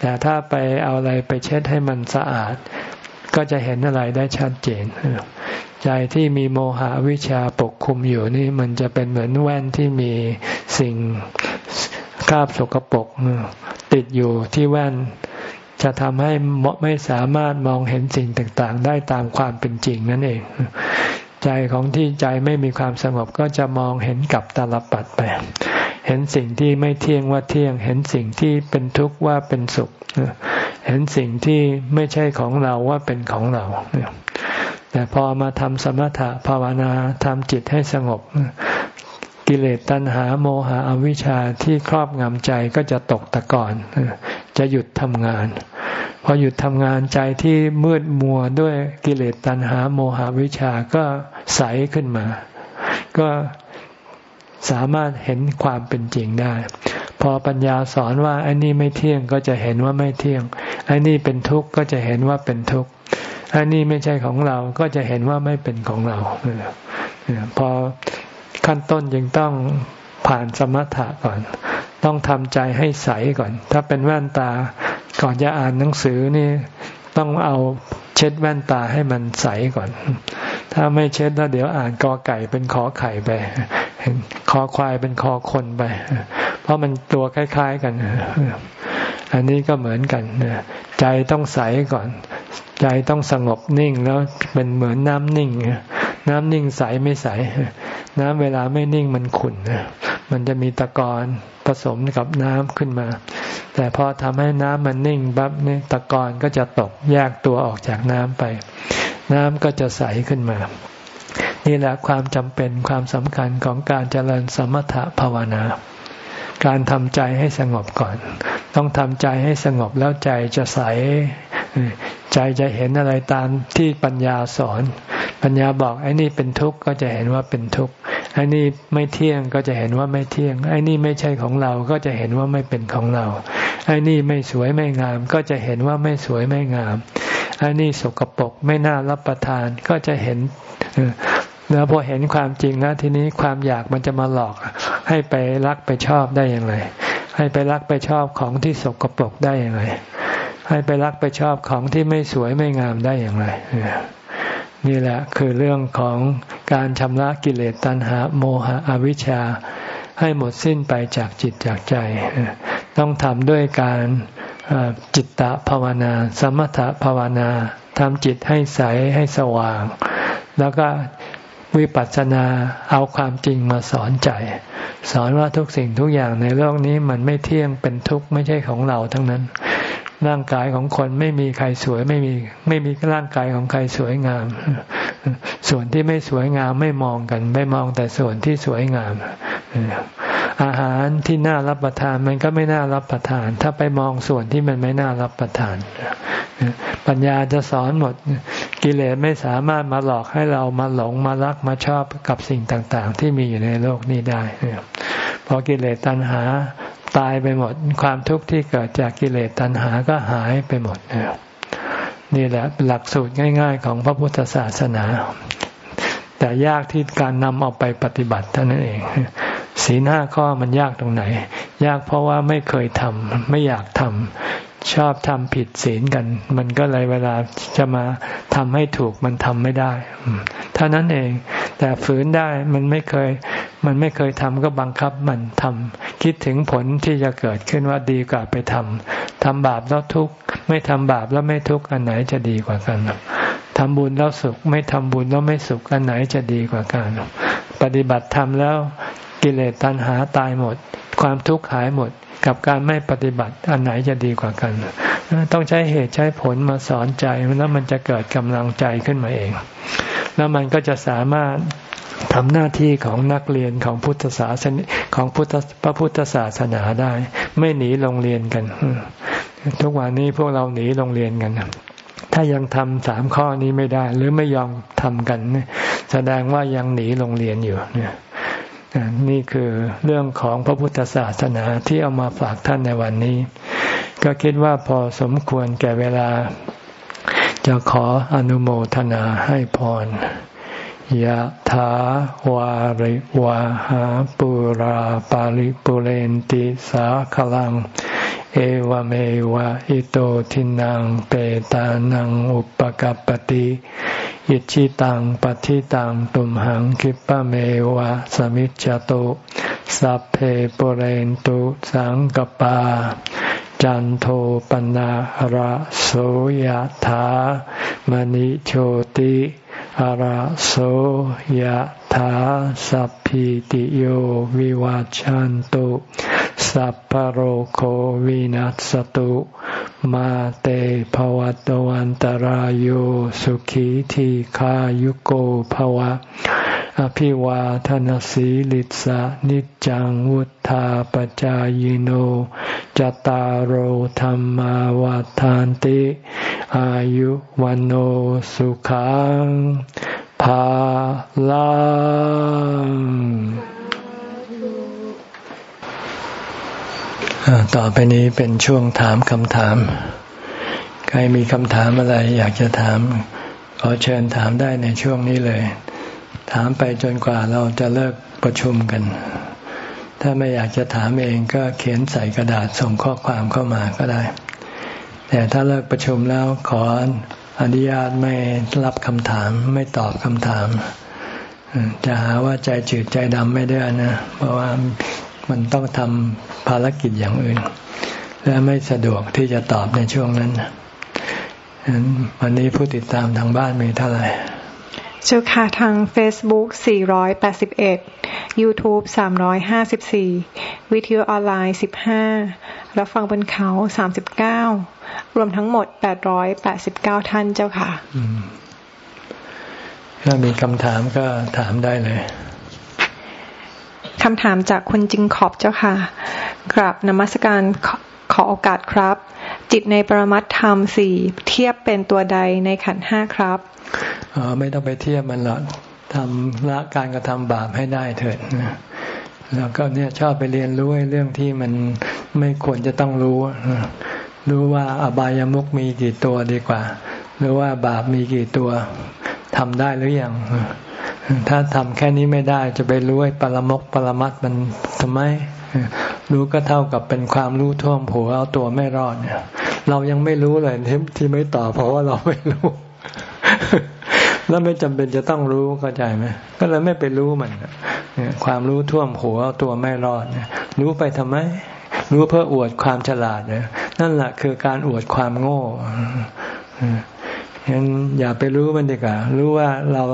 Speaker 1: แต่ถ้าไปเอาอะไรไปเช็ดให้มันสะอาด ก็จะเห็นอะไรได้ชัดเจน ใจที่มีโมหะวิชาปกคลุมอยู่นี่มันจะเป็นเหมือนแว่นที่มีสิ่งคราบสกปรกติดอยู่ที่แว่น จะทำให้ไม่สามารถมองเห็นสิ่งต่างๆ ได้ตามความเป็นจริงนั่นเอง ใจของที่ใจไม่มีความสงบก็จะมองเห็นกับตาลปัดไป เห็นสิ่งที่ไม่เที่ยงว่าเที่ยง เห็นสิ่งที่เป็นทุกข์ว่าเป็นสุข เห็นสิ่งที่ไม่ใช่ของเราว่าเป็นของเรา แต่พอมาทำสมถะภาวนาทำจิตให้สงบ กิเลสตัณหาโมหะอวิชชาที่ครอบงำใจก็จะตกตะกอนจะหยุดทำงานพอหยุดทำงานใจที่มืดมัวด้วยกิเลสตัณหาโมหะวิชาก็ใสขึ้นมา ก็ สามารถเห็นความเป็นจริงได้ พอปัญญาสอนว่าไอ้นี่ไม่เที่ยงก็จะเห็นว่าไม่เที่ยงไอ้นี่เป็นทุกข์ก็จะเห็นว่าเป็นทุกข์ไอ้นี่ไม่ใช่ของเราก็จะเห็นว่าไม่เป็นของเราพอขั้นต้นยังต้องผ่านสมถะก่อน ต้องทำใจให้ใสก่อน ถ้าเป็นแว่นตาก่อนจะอ่านหนังสือนี่ต้องเอาเช็ดแว่นตาให้มันใสก่อน ถ้าไม่เช็ดแล้วเดี๋ยวอ่านกอไก่เป็นขอไข่ไป คอควายเป็นคอคนไป เพราะมันตัวคล้าย ๆกัน อันนี้ก็เหมือนกันใจต้องใสก่อน ใจต้องสงบนิ่งแล้วเป็นเหมือนน้ำนิ่ง น้ำนิ่งใสไม่ใส น้ำเวลาไม่นิ่งมันขุ่นมันจะมีตะกอนผสมกับน้ำขึ้นมา แต่พอทำให้น้ำมันนิ่งปั๊บนี่ตะกอนก็จะตกแยกตัวออกจากน้ำไป น้ำก็จะใสขึ้นมา นี่แหละความจำเป็นความสำคัญของการเจริญสมถะภาวนา การทำใจให้สงบก่อน ต้องทำใจให้สงบแล้วใจจะใส ใจจะเห็นอะไรตามที่ปัญญาสอน ปัญญาบอกไอ้นี่เป็นทุกข์ก็จะเห็นว่าเป็นทุกข์ไอ้นี่ไม่เที่ยงก็จะเห็นว่าไม่เที่ยง ไอ้นี่ไม่ใช่ของเราก็จะเห็นว่าไม่เป็นของเรา ไอ้นี่ไม่สวยไม่งาม ก็จะเห็นว่าไม่สวยไม่งามไอ้นี่สกปรกไม่น่ารับประทานก็จะเห็น แล้วพอเห็นความจริงแล้วทีนี้ความอยากมันจะมาหลอก ให้ไปรักไปชอบได้อย่างไร ให้ไปรักไปชอบของที่สกปรกได้อย่างไร ให้ไปรักไปชอบของที่ไม่สวยไม่งามได้อย่างไรนี่แหละคือเรื่องของการชำระกิเลสตัณหาโมหะอวิชชา ให้หมดสิ้นไปจากจิตจากใจ ต้องทำด้วยการจิตตภาวนา สมถภาวนาทำจิตให้ใสให้สว่าง แล้วก็ วิปัสสนาเอาความจริงมาสอนใจ สอนว่าทุกสิ่งทุกอย่างในโลกนี้มันไม่เที่ยงเป็นทุกข์ไม่ใช่ของเราทั้งนั้น ร่างกายของคนไม่มีใครสวยไม่มีไม่มีร่างกายของใครสวยงาม ส่วนที่ไม่สวยงามไม่มองกัน ไม่มองแต่ส่วนที่สวยงาม อาหารที่น่ารับประทานมันก็ไม่น่ารับประทาน ถ้าไปมองส่วนที่มันไม่น่ารับประทาน ปัญญาจะสอนหมดกิเลสไม่สามารถมาหลอกให้เรามาหลงมารักมาชอบกับสิ่งต่างๆ ที่มีอยู่ในโลกนี้ได้พอกิเลสตัณหาตายไปหมด ความทุกข์ที่เกิดจากกิเลสตัณหาก็หายไปหมดนี่ นี่แหละหลักสูตรง่าย ๆ ของพระพุทธศาสนา แต่ยากที่การนำเอาไปปฏิบัติเท่านั้นเองสีหน้าข้อมันยากตรงไหน ยากเพราะว่าไม่เคยทำไม่อยากทำชอบทำผิดศีลกัน มันก็เลยเวลาจะมาทำให้ถูกมันทำไม่ได้เท่านั้นเอง แต่ฝืนได้มันไม่เคย มันไม่เคยทำก็บังคับมันทำ คิดถึงผลที่จะเกิดขึ้นว่าดีกว่าไปทำทำบาปแล้วทุกข์ไม่ทำบาปแล้วไม่ทุกข์อันไหนจะดีกว่ากันทำบุญแล้วสุข ไม่ทำบุญแล้วไม่สุขอันไหนจะดีกว่ากันปฏิบัติธรรมแล้วกิเลสตัณหาตายหมด ความทุกข์หายหมด กับการไม่ปฏิบัติอันไหนจะดีกว่ากัน ต้องใช้เหตุใช้ผลมาสอนใจแล้วมันจะเกิดกำลังใจขึ้นมาเอง แล้วมันก็จะสามารถ ทำหน้าที่ของนักเรียนของพุทธศาสนาของพุทธพระพุทธศาสนาได้ ไม่หนีโรงเรียนกัน ทุกวันนี้พวกเราหนีโรงเรียนกัน ถ้ายังทำสามข้อนี้ไม่ได้ หรือไม่ยอมทำกัน แสดงว่ายังหนีโรงเรียนอยู่เนี่ยนี่คือเรื่องของพระพุทธศาสนาที่เอามาฝากท่านในวันนี้ ก็คิดว่าพอสมควรแก่เวลา จะขออนุโมทนาให้พร ยะถาวาริวาหาปุราปาริปุเรนติสาขลัง เอวเมวะอิโตทินังเปตานังอุปกัปติอิชิตังปฏิตังตุมหังคิปะเมวะสมิจจตุสัพเพปุเรนตุสังกปา จันโทปนะระโสยถามณิโชติ อาราโสยถาสัพพิติโยวิวาจันตุสัพพโรโควินัสตุ มาเตภวัตวันตารโยสุขีทีขายุโกภวะ อภิวาทนสีลิสะนิจังวุธาปจายโนจตารโหธรรมวาทานติ อายุวันโอสุขังภาลังต่อไปนี้เป็นช่วงถามคำถาม ใครมีคำถามอะไรอยากจะถามขอเชิญถามได้ในช่วงนี้เลย ถามไปจนกว่าเราจะเลิกประชุมกัน ถ้าไม่อยากจะถามเองก็เขียนใส่กระดาษส่งข้อความเข้ามาก็ได้ แต่ถ้าเลิกประชุมแล้วขออนุญาตไม่รับคำถามไม่ตอบคำถาม จะหาว่าใจจืดใจดำไม่ได้นะ เพราะว่ามันต้องทำภารกิจอย่างอื่น และไม่สะดวกที่จะตอบในช่วงนั้นวันนี้ผู้ติดตามทางบ้านมีเท่าไหร่
Speaker 2: เจ้าค่ะทาง Facebook 481 YouTube 354 วิทยุออนไลน์ 15 รับฟังบนเขา 39 รวมทั้งหมด 889 ท่านเจ้าค่ะ
Speaker 1: ถ้ามีคำถามก็ถามได้เลย
Speaker 2: คำถามจากคุณจิงขอบเจ้าค่ะ กราบนมัสการขอโอกาสครับ จิตในปรมัตธรรมสี่เทียบเป็นตัวใดในขันห้าครับ
Speaker 1: อ๋อ ไม่ต้องไปเทียบมันหรอกทำละการกระทำบาปให้ได้เถิดแล้วก็เนี่ยชอบไปเรียนรู้เรื่องที่มันไม่ควรจะต้องรู้รู้ว่าอบายามุกมีกี่ตัวดีกว่าหรือว่าบาปมีกี่ตัวทำได้หรือยังถ้าทำแค่นี้ไม่ได้จะไปรู้ไอ้ปรมกปรมัตมันทำไม รู้ก็เท่ากับเป็นความรู้ท่วมหัวเอาตัวไม่รอดเนี่ย เรายังไม่รู้เลยที่ไม่ตอบเพราะว่าเราไม่รู้ แล้วไม่จำเป็นจะต้องรู้เข้าใจไหมก็เลยไม่ไปรู้มันความรู้ท่วมหัวตัวไม่รอดรู้ไปทำไม รู้เพื่ออวดความฉลาดเนี่ยนั่นแหละคือการอวดความโง่งั้นอย่าไปรู้มันดีกว่ารู้ว่าเรา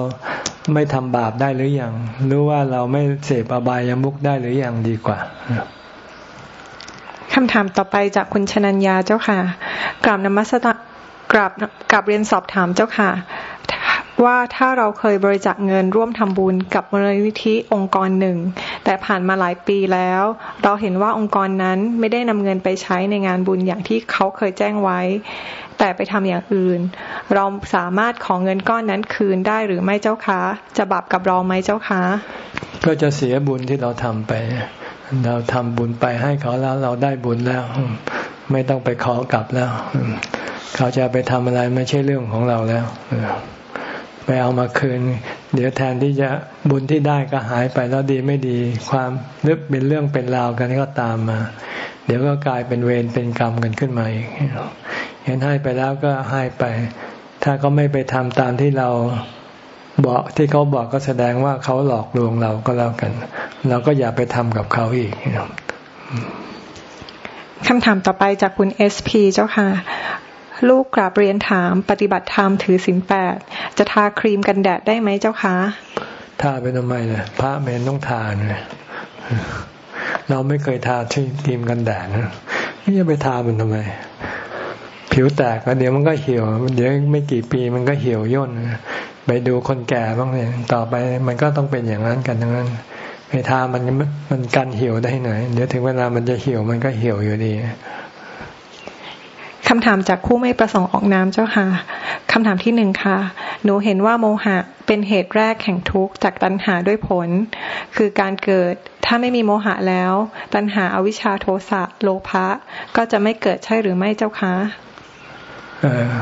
Speaker 1: ไม่ทำบาปได้หรืออยังรู้ว่าเราไม่เสพอบายามุกได้หรืออยังดีกว่า
Speaker 2: คำถามต่อไปจากคุณชนัญญาเจ้าค่ะ กราบนมัสตกราบกราบเรียนสอบถามเจ้าค่ะ ว่าถ้าเราเคยบริจาคเงินร่วมทำบุญกับมูลนิธิองค์กรหนึ่ง แต่ผ่านมาหลายปีแล้ว เราเห็นว่าองค์กรนั้นไม่ได้นำเงินไปใช้ในงานบุญอย่างที่เขาเคยแจ้งไว้ แต่ไปทำอย่างอื่น เราสามารถของเงินก้อนนั้นคืนได้หรือไม่เจ้าคะจะบาปกับเราไหมเจ้าคะ
Speaker 1: ก็จะเสียบุญที่เราทำไป เราทำบุญไปให้เขาแล้วเราได้บุญแล้ว ไม่ต้องไปขอกลับแล้ว เขาจะไปทำอะไรไม่ใช่เรื่องของเราแล้ว ไปเอามาคืน เดี๋ยวแทนที่จะบุญที่ได้ก็หายไปแล้วดีไม่ดี ความนึกเป็นเรื่องเป็นราวกันก็ตามมา เดี๋ยวก็กลายเป็นเวรเป็นกรรมกันขึ้นมาอีกเห็นให้ไปแล้วก็ให้ไป ถ้าเขาไม่ไปทำตามที่เราบอกที่เขาบอกก็แสดงว่าเขาหลอกลวงเราก็แล้วกัน เราก็อย่าไปทำกับเขาอีก
Speaker 2: คำถามต่อไปจากคุณเอสพีเจ้าค่ะ ลูกกราบเรียนถามปฏิบัติธรรมถือศีลแปดจะทาครีมกันแดดได้ไหมเจ้าคะ
Speaker 1: ทาไปทำไมเนี่ยพระเมนต้องทาเนี่ยเราไม่เคยทาที่ครีมกันแดดนะนี่จะไปทามันทำไม ผิวแตกแล้วเดี๋ยวมันก็เหี่ยว เดี๋ยวไม่กี่ปีมันก็เหี่ยวย่นไปดูคนแก่บ้างเนี่ยต่อไปมันก็ต้องเป็นอย่างนั้นกันทั้งนั้นไปทามันมันกันเหี่ยวได้ไหนเดี๋ยวถึงเวลามันจะเหี่ยวมันก็เหี่ยวอยู่ดี
Speaker 2: คำถามจากคู่ไม่ประสงค์ออกนามเจ้าค่ะคำถามที่หนึ่งค่ะ หนูเห็นว่าโมหะเป็นเหตุแรกแห่งทุกข์จากตัณหาด้วยผล คือการเกิด ถ้าไม่มีโมหะแล้ว ตัณหาอาวิชชาโทสะโลภะก็จะไม่เกิดใช่หรือไม่เจ้าคะ
Speaker 1: เออ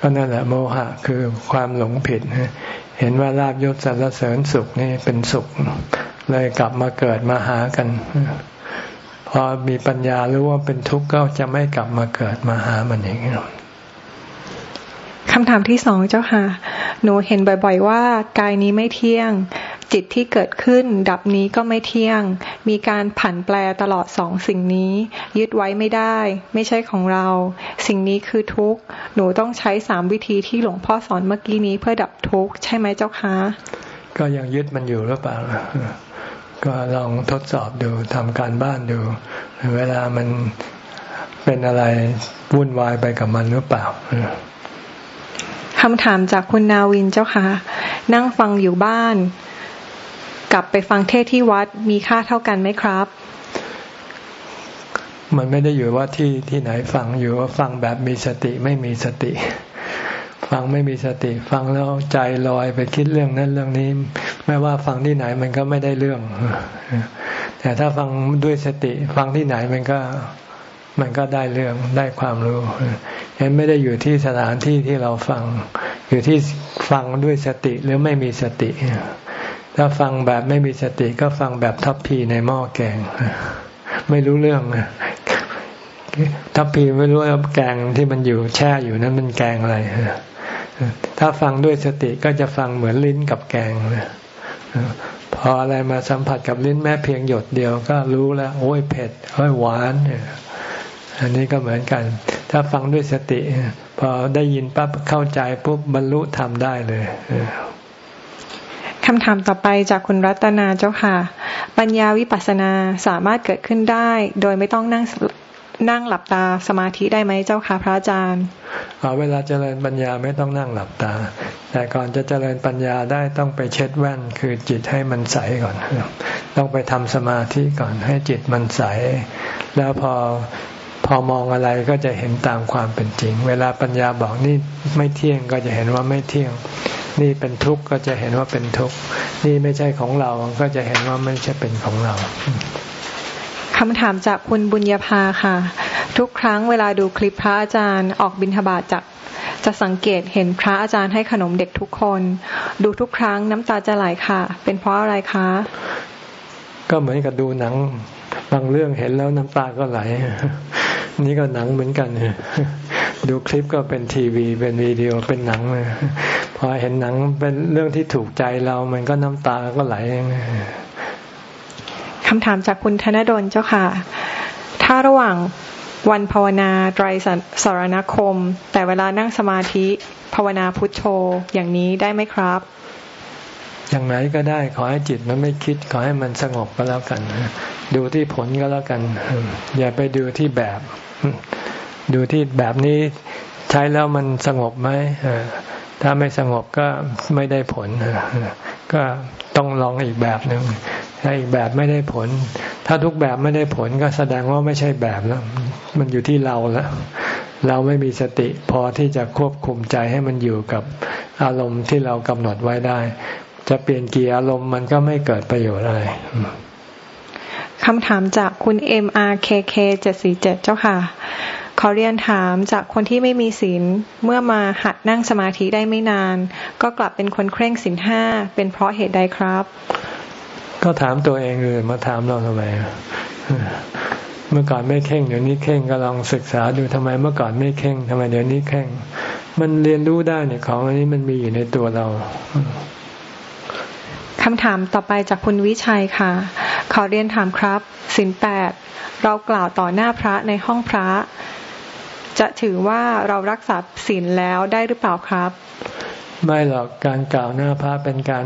Speaker 1: ก็นั่นแหละโมหะคือความหลงผิด เห็นว่าลาบยศสรรเสริญสุขนี่เป็นสุข เลยกลับมาเกิดมาหากัน พอมีปัญญารู้ว่าเป็นทุกข์ก็จะไม่กลับมาเกิดมาหามันอีก
Speaker 2: คำถามที่สองเจ้าค่ะ หนูเห็นบ่อย ๆ ว่ากายนี้ไม่เที่ยง จิตที่เกิดขึ้น ดับนี้ก็ไม่เที่ยง มีการผันแปรตลอดสองสิ่งนี้ ยึดไว้ไม่ได้ ไม่ใช่ของเรา สิ่งนี้คือทุกข์หนูต้องใช้สามวิธีที่หลวงพ่อสอนเมื่อกี้นี้เพื่อดับทุกข์ใช่ไหมเจ้าคะ
Speaker 1: ก็ยังยึดมันอยู่หรือเปล่า ก็ลองทดสอบดูทำการบ้านดู เวลามันเป็นอะไรวุ่นวายไปกับมันหรือเปล่า
Speaker 2: คำถามจากคุณนาวินเจ้าค่ะ นั่งฟังอยู่บ้าน กลับไปฟังเทศที่วัดมีค่าเท่ากันไหมครับ
Speaker 1: มันไม่ได้อยู่ว่าที่ที่ไหนฟังอยู่ว่าฟังแบบมีสติไม่มีสติ ฟังไม่มีสติ ฟังแล้วใจลอยไปคิดเรื่องนั้นเรื่องนี้ ไม่ว่าฟังที่ไหนมันก็ไม่ได้เรื่อง แต่ถ้าฟังด้วยสติ ฟังที่ไหนมันก็มันก็ได้เรื่องได้ความรู้เห็นไม่ได้อยู่ที่สถานที่ที่เราฟัง อยู่ที่ฟังด้วยสติหรือไม่มีสติ ถ้าฟังแบบไม่มีสติก็ฟังแบบทัพพีในหม้อแกง ไม่รู้เรื่อง ทัพพีไม่รู้ว่าแกงที่มันอยู่แช่อยู่นั้นมันแกงอะไรถ้าฟังด้วยสติก็จะฟังเหมือนลิ้นกับแกงพออะไรมาสัมผัสกับลิ้นแม้เพียงหยดเดียวก็รู้แล้ว โอ้ยเผ็ดโอ้ยหวานอันนี้ก็เหมือนกัน ถ้าฟังด้วยสติ พอได้ยินปั๊บเข้าใจปุ๊บบรรลุทำได้เลย
Speaker 2: คำถามต่อไปจากคุณรัตนาเจ้าค่ะ ปัญญาวิปัสสนาสามารถเกิดขึ้นได้ โดยไม่ต้องนั่ง นั่งหลับตาสมาธิได้ไหมเจ้าค่ะพระอาจารย์
Speaker 1: เวลาเจริญปัญญาไม่ต้องนั่งหลับตา แต่ก่อนจะเจริญปัญญาได้ต้องไปเช็ดแว่นคือจิตให้มันใสก่อน ต้องไปทำสมาธิก่อนให้จิตมันใส แล้วพอพอมองอะไรก็จะเห็นตามความเป็นจริง เวลาปัญญาบอกนี่ไม่เที่ยงก็จะเห็นว่าไม่เที่ยง นี่เป็นทุกข์ก็จะเห็นว่าเป็นทุกข์ นี่ไม่ใช่ของเราก็จะเห็นว่าไม่ใช่เป็นของเรา
Speaker 2: คำถามจากคุณบุญญาภาค่ะ ทุกครั้งเวลาดูคลิปพระอาจารย์ออกบิณฑบาตจากจะสังเกตเห็นพระอาจารย์ให้ขนมเด็กทุกคน ดูทุกครั้งน้ำตาจะไหลค่ะ เป็นเพราะอะไรคะ
Speaker 1: ก็เหมือนกับดูหนัง บางเรื่องเห็นแล้วน้ำตาก็ไหล นี่ก็หนังเหมือนกันดูคลิปก็เป็นทีวี เป็นวิดีโอเป็นหนังพอเห็นหนังเป็นเรื่องที่ถูกใจเรา มันก็น้ำตาก็ไหล
Speaker 2: คำถามจากคุณธนดลเจ้าค่ะ ถ้าระหว่างวันภาวนาไตรสารณคม แต่เวลานั่งสมาธิ ภาวนาพุทโธอย่างนี้ได้ไหมครับ
Speaker 1: อย่างไหนก็ได้ขอให้จิตมันไม่คิด ขอให้มันสงบก็แล้วกัน ดูที่ผลก็แล้วกัน อย่าไปดูที่แบบ ดูที่แบบนี้ใช้แล้วมันสงบไหมถ้าไม่สงบก็ไม่ได้ผลก็ต้องลองอีกแบบหนึ่ง ถ้าอีกแบบไม่ได้ผล ถ้าทุกแบบไม่ได้ผลก็แสดงว่าไม่ใช่แบบแล้ว มันอยู่ที่เราแล้ว เราไม่มีสติพอที่จะควบคุมใจให้มันอยู่กับอารมณ์ที่เรากำหนดไว้ได้ จะเปลี่ยนกี่อารมณ์มันก็ไม่เกิดประโยชน์อะไร
Speaker 2: คำถามจากคุณ MRKK 747 เจ้าค่ะ ขอเรียนถามจากคนที่ไม่มีศีลเมื่อมาหัดนั่งสมาธิได้ไม่นาน ก็กลับเป็นคนเคร่งศีลห้าเป็นเพราะเหตุใดครับ
Speaker 1: ก็ถามตัวเองเลยมาถามเราทำไมเมื่อก่อนไม่เข่งเดี๋ยวนี้เข่งก็ลองศึกษาดูทำไมเมื่อก่อนไม่เข่งทำไมเดี๋ยวนี้เข่ง มันเรียนรู้ได้เนี่ยของอันนี้มันมีอยู่ในตัวเรา
Speaker 2: คำถามต่อไปจากคุณวิชัยค่ะ ขอเรียนถามครับสินแปดเรากล่าวต่อหน้าพระในห้องพระ จะถือว่าเรารักษาศีลแล้วได้หรือเปล่าครับ
Speaker 1: ไม่หรอกการกล่าวหน้าพระเป็นการ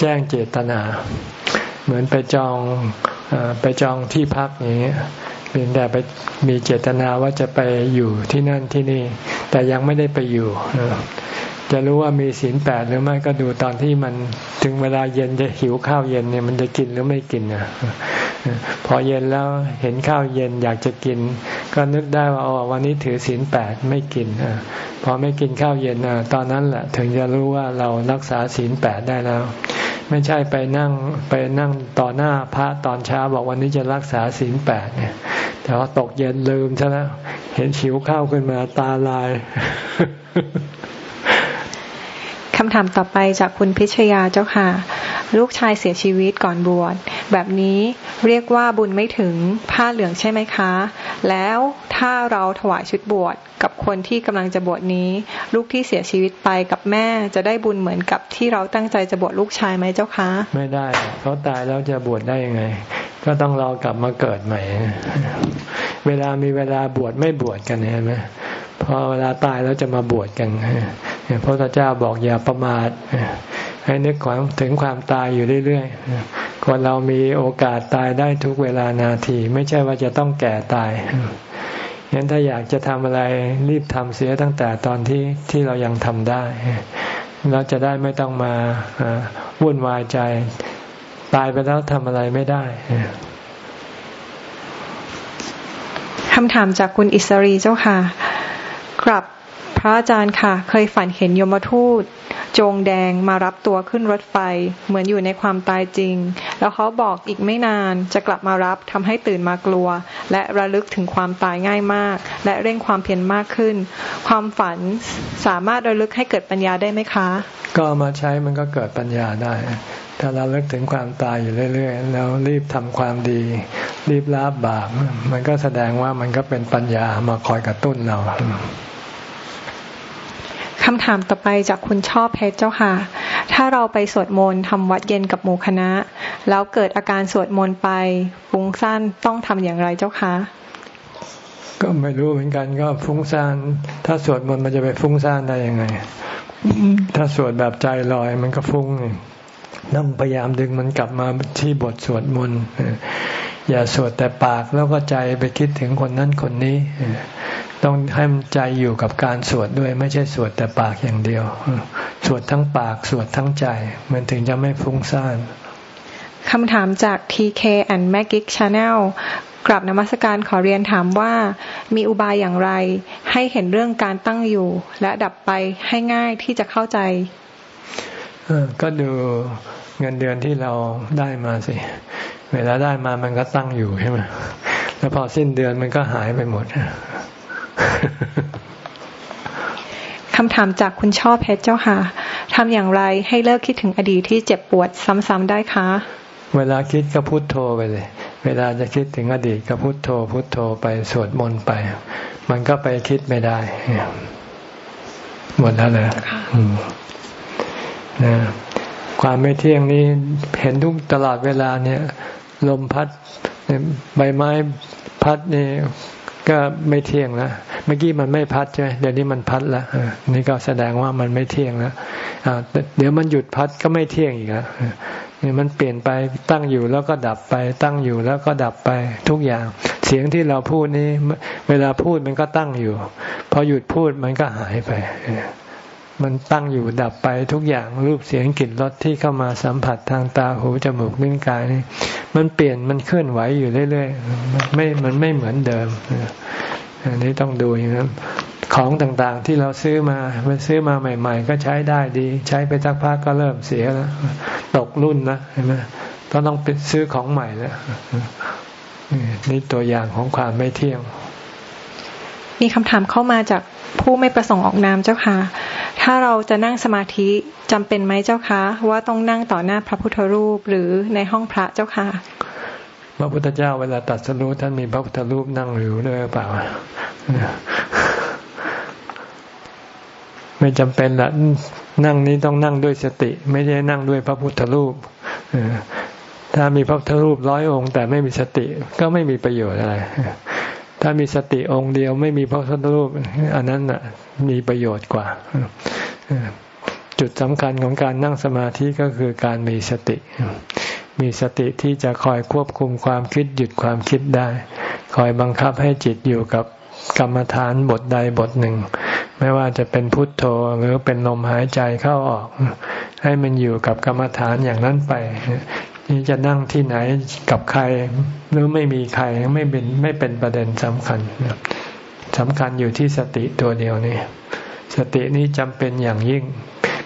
Speaker 1: แจ้งเจตนา เหมือนไปจองไปจองที่พักอย่างเงี้ยเพียงแต่ไปมีเจตนาว่าจะไปอยู่ที่นั่นที่นี่ แต่ยังไม่ได้ไปอยู่ จะรู้ว่ามีศีลแปดหรือไม่ก็ดูตอนที่มันถึงเวลาเย็นจะหิวข้าวเย็นเนี่ยมันจะกินหรือไม่กินนะพอเย็นแล้วเห็นข้าวเย็นอยากจะกิน ก็นึกได้ว่าอ๋อวันนี้ถือศีลแปดไม่กินพอไม่กินข้าวเย็นตอนนั้นแหละถึงจะรู้ว่าเรารักษาศีลแปดได้แล้ว ไม่ใช่ไปนั่งไปนั่งต่อหน้าพระตอนเช้าบอกวันนี้จะรักษาศีลแปดเนี่ยแต่ว่าตกเย็นลืมใช่แล้วเห็นชิวข้าวขึ้นมาตาลาย
Speaker 2: คำถามต่อไปจากคุณพิชยาเจ้าค่ะ ลูกชายเสียชีวิตก่อนบวช แบบนี้เรียกว่าบุญไม่ถึงผ้าเหลืองใช่ไหมคะ แล้วถ้าเราถวายชุดบวชกับคนที่กำลังจะบวชนี้ ลูกที่เสียชีวิตไปกับแม่จะได้บุญเหมือนกับที่เราตั้งใจจะบวชลูกชายไหมเจ้าคะ
Speaker 1: ไม่ได้เขาตายแล้วจะบวชได้ยังไง ก็ต้องรอกลับมาเกิดใหม่ เวลามีเวลาบวชไม่บวชกันเห็นไหม พอเวลาตายแล้วจะมาบวชกันพระพุทธเจ้าบอกอย่าประมาทให้นึกความถึงความตายอยู่เรื่อยๆคนเรามีโอกาสตายได้ทุกเวลานาที ไม่ใช่ว่าจะต้องแก่ตายงั้นถ้าอยากจะทำอะไรรีบทำเสียตั้งแต่ตอนที่ที่เรายังทำได้เราจะได้ไม่ต้องมาวุ่นวายใจ ตายไปแล้วทำอะไรไม่ได้
Speaker 2: คำถามจากคุณอิสรีเจ้าค่ะ กลับพระอาจารย์ค่ะ เคยฝันเห็นยมทูต จงแดงมารับตัวขึ้นรถไฟ เหมือนอยู่ในความตายจริง แล้วเขาบอกอีกไม่นานจะกลับมารับทำให้ตื่นมากลัว และระลึกถึงความตายง่ายมาก และเร่งความเพียรมากขึ้น ความฝันสามารถระลึกให้เกิดปัญญาได้ไหมคะ
Speaker 1: ก็มาใช้มันก็เกิดปัญญาได้ ถ้าเราเลิกถึงความตายอยู่เรื่อย ๆ แล้วรีบทำความดี รีบละบาปมันก็แสดงว่ามันก็เป็นปัญญามาคอยกระตุ้นเรา
Speaker 2: คำถามต่อไปจากคุณชอบเพชรเจ้าค่ะ ถ้าเราไปสวดมนต์ทำวัดเย็นกับหมู่คณะ แล้วเกิดอาการสวดมนต์ไปฟุ้งซ่านต้องทำอย่างไรเจ้าคะ
Speaker 1: ก็ไม่รู้เหมือนกันก็ฟุ้งซ่าน ถ้าสวดมนต์มันจะไปฟุ้งซ่านได้ยังไง ถ้าสวดแบบใจลอยมันก็ฟุ้งต้องพยายามดึงมันกลับมาที่บทสวดมนต์ อย่าสวดแต่ปากแล้วก็ใจไปคิดถึงคนนั้นคนนี้ ต้องให้ใจอยู่กับการสวดด้วย ไม่ใช่สวดแต่ปากอย่างเดียว สวดทั้งปากสวดทั้งใจ มันถึงจะไม่ฟุ้งซ่าน
Speaker 2: คำถามจาก TK and Magic Channel กลับนมัสการขอเรียนถามว่ามีอุบายอย่างไร ให้เห็นเรื่องการตั้งอยู่ และดับไปให้ง่ายที่จะเข้าใจ
Speaker 1: ก็ดูเงินเดือนที่เราได้มาสิ เวลาได้มามันก็ตั้งอยู่ใช่ไหมแล้วพอสิ้นเดือนมันก็หายไปหมด
Speaker 2: คำถามจากคุณชอบเพชรเจ้าค่ะทำอย่างไรให้เลิกคิดถึงอดีตที่เจ็บปวดซ้ำๆได้คะ
Speaker 1: เวลาคิดก็พุโทโธไปเลย เวลาจะคิดถึงอดีตก็พุโทโธ พุโทโธไปสวดมนต์ไป มันก็ไปคิดไม่ได้หมดแล้วเลยนะความไม่เที่ยงนี้เห็นทุกตลอดเวลาเนี่ย ลมพัดใบไม้พัดนี่ก็ไม่เที่ยงแล้วเมื่อกี้มันไม่พัดใช่ไหมเดี๋ยวนี้มันพัดแล้วนี่ก็แสดงว่ามันไม่เที่ยงแล้วเดี๋ยวมันหยุดพัดก็ไม่เที่ยงอีกแล้วนี่มันเปลี่ยนไปตั้งอยู่แล้วก็ดับไป ตั้งอยู่แล้วก็ดับไปทุกอย่าง เสียงที่เราพูดนี้ เวลาพูดมันก็ตั้งอยู่ พอหยุดพูดมันก็หายไป มันตั้งอยู่ดับไปทุกอย่างรูปเสียงกลิ่นรสที่เข้ามาสัมผัสทางตาหูจมูกนิ้วกายนี่มันเปลี่ยนมันเคลื่อนไหวอยู่เรื่อยๆไม่มันไม่เหมือนเดิมอันนี้ต้องดูอย่างนั้นของต่างๆที่เราซื้อมาไปซื้อมาใหม่ ๆ ก็ใช้ได้ดี ใช้ไปสักพักก็เริ่มเสียแล้วตกรุ่นนะเห็นไหมต้องต้องไปซื้อของใหม่แล้วนี่ตัวอย่างของความไม่เที่ยง
Speaker 2: มีคำถามเข้ามาจากผู้ไม่ประสงค์ออกนามเจ้าค่ะ ถ้าเราจะนั่งสมาธิจำเป็นไหมเจ้าคะ ว่าต้องนั่งต่อหน้าพระพุทธรูปหรือในห้องพระเจ้าค่ะ
Speaker 1: พระพุทธเจ้าเวลาตัดสรุท่านมีพระพุทธรูปนั่งอยู่ด้วยเปล่า ไม่จำเป็นละนั่งนี้ต้องนั่งด้วยสติ ไม่ได้นั่งด้วยพระพุทธรูปถ้ามีพระพุทธรูปร้อยองค์ แต่ไม่มีสติก็ไม่มีประโยชน์อะไร ถ้ามีสติองค์เดียวไม่มีพระพุทธรูป อันนั้นน่ะมีประโยชน์กว่า จุดสำคัญของการนั่งสมาธิก็คือการมีสติ มีสติที่จะคอยควบคุมความคิดหยุดความคิดได้ คอยบังคับให้จิตอยู่กับกรรมฐานบทใดบทหนึ่ง ไม่ว่าจะเป็นพุทโธหรือเป็นลมหายใจเข้าออก ให้มันอยู่กับกรรมฐานอย่างนั้นไป นี่จะนั่งที่ไหนกับใครหรือไม่มีใครไม่เป็นไม่เป็นประเด็นสำคัญสำคัญอยู่ที่สติตัวเดียวนี่สตินี้จำเป็นอย่างยิ่ง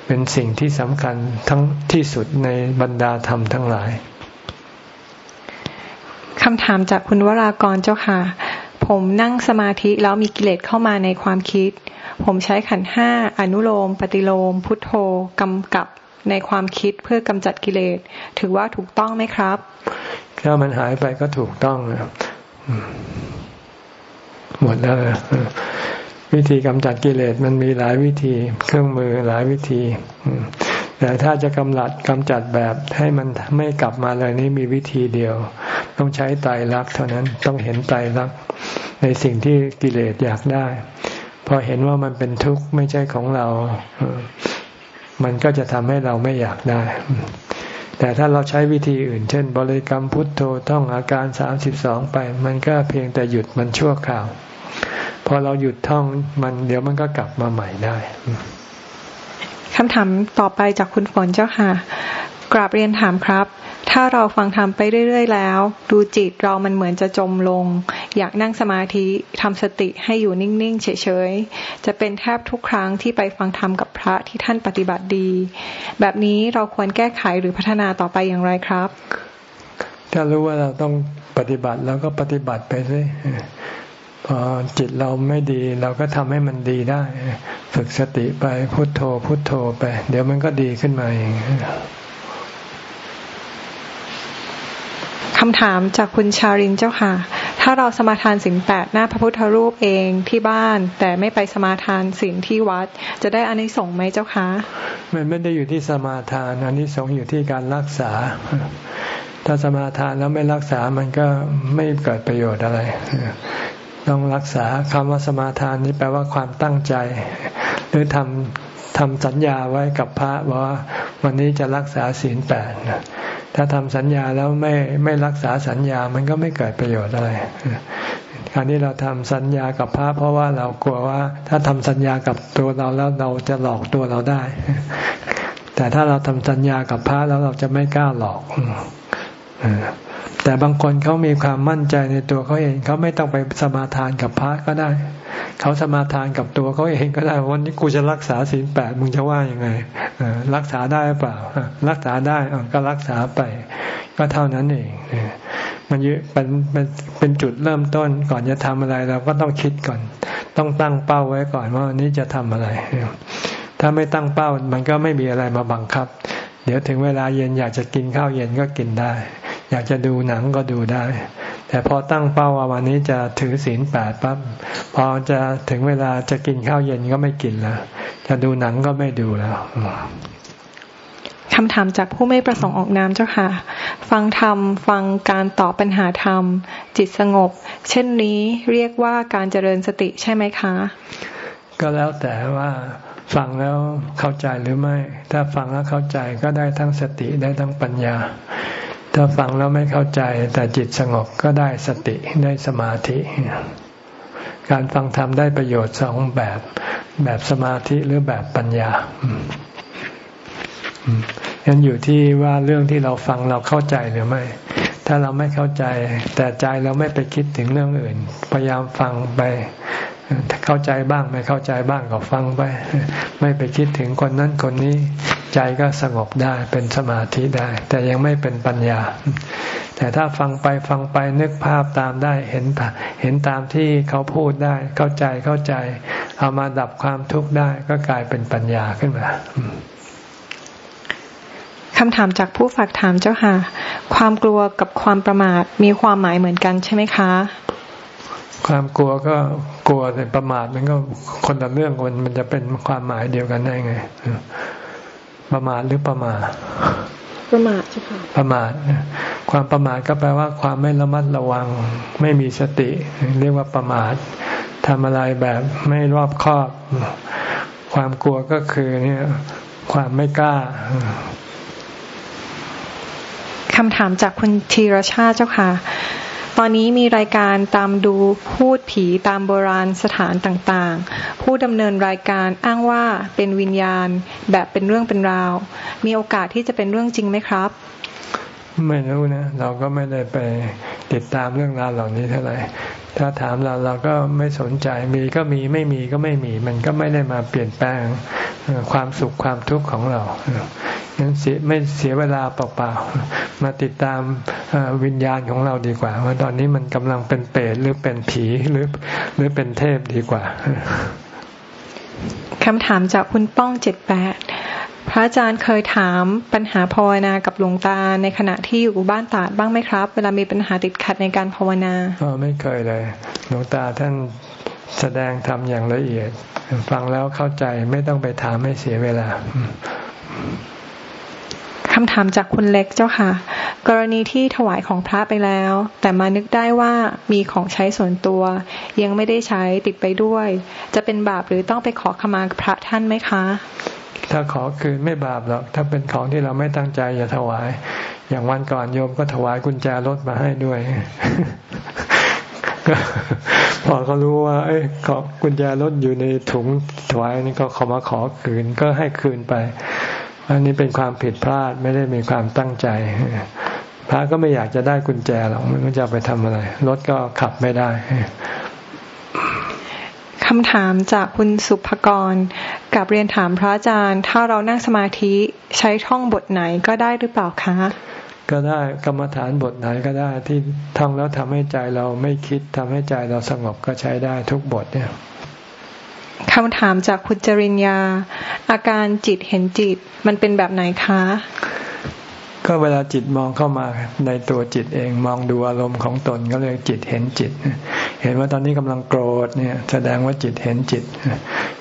Speaker 1: เป็นสิ่งที่สำคัญทั้งที่สุดในบรรดาธรรมทั้งหลาย
Speaker 2: คำถามจากคุณวรากรเจ้าค่ะ ผมนั่งสมาธิแล้วมีกิเลสเข้ามาในความคิด ผมใช้ขันห้าอนุโลม ปฏิโลม พุทโธกำกับ ในความคิดเพื่อกำจัดกิเลส ถือว่าถูกต้องไหมครับ
Speaker 1: ถ้ามันหายไปก็ถูกต้องหมดแล้ววิธีกำจัดกิเลสมันมีหลายวิธี เครื่องมือหลายวิธีแต่ถ้าจะกำลัดกำจัดแบบให้มันไม่กลับมาเลยนี่มีวิธีเดียว ต้องใช้ไตรลักษณ์เท่านั้นต้องเห็นไตรลักษณ์ในสิ่งที่กิเลสอยากได้ พอเห็นว่ามันเป็นทุกข์ไม่ใช่ของเรา มันก็จะทำให้เราไม่อยากได้ แต่ถ้าเราใช้วิธีอื่น เช่น บริกรรมพุทโธท่องอาการสามสิบสองไป มันก็เพียงแต่หยุดมันชั่วคราว พอเราหยุดท่องมันเดี๋ยวมันก็กลับมาใหม่ได้
Speaker 2: คำถามต่อไปจากคุณฝนเจ้าค่ะ กราบเรียนถามครับ ถ้าเราฟังธรรมไปเรื่อย ๆ แล้ว ดูจิตเรามันเหมือนจะจมลง อยากนั่งสมาธิทำสติให้อยู่นิ่ง ๆ เฉย ๆ จะเป็นแทบทุกครั้งที่ไปฟังธรรมกับพระที่ท่านปฏิบัติดี แบบนี้เราควรแก้ไขหรือพัฒนาต่อไปอย่างไรครับ
Speaker 1: ถ้ารู้ว่าเราต้องปฏิบัติแล้วก็ปฏิบัติไปสิพอจิตเราไม่ดีเราก็ทำให้มันดีได้ ฝึกสติไปพุโทโธพุโทโธไป เดี๋ยวมันก็ดีขึ้นมาเอง คำ
Speaker 2: ถามจากคุณชารินเจ้าค่ะ ถ้าเราสมาทานสินแปดหน้าพระพุทธรูปเองที่บ้าน แต่ไม่ไปสมาทานสินที่วัด จะได้อานิสงส์ไหมเจ้าคะ
Speaker 1: มันไม่ได้อยู่ที่สมาทานอานิสงส์อยู่ที่การรักษา ถ้าสมาทานแล้วไม่รักษามันก็ไม่เกิดประโยชน์อะไร ต้องรักษาคำว่าสมาทานนี้แปลว่าความตั้งใจ หรือทำทำสัญญาไว้กับพระว่าวันนี้จะรักษาศีลแปด ถ้าทำสัญญาแล้วไม่ไม่รักษาสัญญามันก็ไม่เกิดประโยชน์อะไรการที่เราทำสัญญากับพระ เพราะว่าเรากลัวว่า ถ้าทำสัญญากับตัวเราแล้วเราจะหลอกตัวเราได้ แต่ถ้าเราทำสัญญากับพระแล้วเราจะไม่กล้าหลอก แต่บางคนเขามีความมั่นใจในตัวเขาเองเขาไม่ต้องไปสมาทานกับพระก็ได้ เขาสมาทานกับตัวเขาเองก็ได้วันนี้กูจะรักษาศีลแปดมึงจะว่ายังไงรักษาได้เปล่า รักษาได้ก็รักษาไป ก็เท่านั้นเองมันเป็นเป็นเป็นจุดเริ่มต้นก่อนจะทำอะไรเราก็ต้องคิดก่อน ต้องตั้งเป้าไว้ก่อนว่าวันนี้จะทำอะไร ถ้าไม่ตั้งเป้ามันก็ไม่มีอะไรมาบังคับ เดี๋ยวถึงเวลาเย็นอยากจะกินข้าวเย็นก็กินได้ อยากจะดูหนังก็ดูได้ แต่พอตั้งเป้าว่าวันนี้จะถือศีลแปดปั๊บพอจะถึงเวลาจะกินข้าวเย็นก็ไม่กินแล้ว จะดูหนังก็ไม่ดูแล้ว
Speaker 2: คำถามจากผู้ไม่ประสงค์ออกนามเจ้าค่ะ ฟังธรรม ฟังการตอบปัญหาธรรม จิตสงบ เช่นนี้เรียกว่าการเจริญสติใช่ไหมคะ
Speaker 1: ก็แล้วแต่ว่าฟังแล้วเข้าใจหรือไม่ ถ้าฟังแล้วเข้าใจก็ได้ทั้งสติได้ทั้งปัญญา ถ้าฟังแล้วไม่เข้าใจแต่จิตสงบก็ได้สติได้สมาธิ การฟังธรรมได้ประโยชน์สองแบบ แบบสมาธิหรือแบบปัญญายันอยู่ที่ว่าเรื่องที่เราฟังเราเข้าใจหรือไม่ ถ้าเราไม่เข้าใจ แต่ใจเราไม่ไปคิดถึงเรื่องอื่น พยายามฟังไป เข้าใจบ้างไม่เข้าใจบ้างก็ฟังไป ไม่ไปคิดถึงคนนั้นคนนี้ ใจก็สงบได้เป็นสมาธิได้ แต่ยังไม่เป็นปัญญา แต่ถ้าฟังไปฟังไปนึกภาพตามได้เห็นเห็นตามที่เขาพูดได้ เข้าใจเข้าใจ เอามาดับความทุกข์ได้ก็กลายเป็นปัญญาขึ้นมา
Speaker 2: คำถามจากผู้ฝากถามเจ้าค่ะ ความกลัวกับความประมาทมีความหมายเหมือนกันใช่ไหมคะ
Speaker 1: ความกลัวก็กลัวแต่ประมาทมันก็คนละเรื่องคนมันจะเป็นความหมายเดียวกันได้ไง ประมาทหรือประมาท
Speaker 2: ประมาทใช่ค่ะ
Speaker 1: ประมาทความประมาทก็แปลว่าความไม่ระมัดระวัง ไม่มีสติ เรียกว่าประมาททำอะไรแบบไม่รอบคอบ ความกลัวก็คือเนี่ย ความไม่กล้า
Speaker 2: คำถามจากคุณธีรชาติเจ้าค่ะ ตอนนี้มีรายการตามดูพูดผีตามโบราณสถานต่างๆ ผู้ดำเนินรายการอ้างว่าเป็นวิญญาณแบบเป็นเรื่องเป็นราว มีโอกาสที่จะเป็นเรื่องจริงไหมครับ
Speaker 1: ไม่รู้นะ เราก็ไม่ได้ไปติดตามเรื่องราวเหล่านี้เท่าไหร่ถ้าถามเราเราก็ไม่สนใจมีก็มีไม่มีก็ไม่มี มันก็ไม่ได้มาเปลี่ยนแปลงความสุขความทุกข์ของเรา งั้นเสียไม่เสียเวลาเปล่าๆมาติดตามวิญญาณของเราดีกว่า ว่าตอนนี้มันกำลังเป็นเปรตหรือเป็นผีหรือหรือเป็นเทพดีกว่า
Speaker 2: คำถามจากคุณป้องเจ็ดแปดพระอาจารย์เคยถามปัญหาภาวนากับหลวงตาในขณะที่อยู่บ้านตาดบ้างไหมครับ เวลามีปัญหาติดขัดในการภาวนา
Speaker 1: อ๋อไม่เคยเลย หลวงตาท่านแสดงทำอย่างละเอียด ฟังแล้วเข้าใจไม่ต้องไปถามให้เสียเวลา
Speaker 2: คำถามจากคุณเล็กเจ้าค่ะ กรณีที่ถวายของพระไปแล้ว แต่มานึกได้ว่ามีของใช้ส่วนตัว ยังไม่ได้ใช้ติดไปด้วย จะเป็นบาปหรือต้องไปขอขมาพระท่านไหมคะ
Speaker 1: ถ้าขอคืนไม่บาปหรอกถ้าเป็นของที่เราไม่ตั้งใจอย่าถวาย อย่างวันก่อนโยมก็ถวายกุญแจรถมาให้ด้วยพอเขารู้ว่า เอ้ยกุญแจรถอยู่ในถุงถวายนี่ก็ขอมาขอคืนก็ให้คืนไป อันนี้เป็นความผิดพลาดไม่ได้มีความตั้งใจ พระก็ไม่อยากจะได้กุญแจหรอกไม่รู้จะไปทำอะไร รถก็ขับไม่ได้
Speaker 2: คำถามจากคุณสุภกรกับเรียนถามพระอาจารย์ ถ้าเรานั่งสมาธิใช้ท่องบทไหนก็ได้หรือเปล่าคะ
Speaker 1: ก็ได้กรรมฐานบทไหนก็ได้ที่ท่องแล้วทำให้ใจเราไม่คิดทำให้ใจเราสงบก็ใช้ได้ทุกบทเนี่ย
Speaker 2: คำถามจากคุณจริญญา อาการจิตเห็นจิต มันเป็นแบบไหนคะ
Speaker 1: ก็เวลาจิตมองเข้ามาในตัวจิตเองมองดูอารมณ์ของตนก็เลยจิตเห็นจิต เห็นว่าตอนนี้กำลังโกรธเนี่ย แสดงว่าจิตเห็นจิต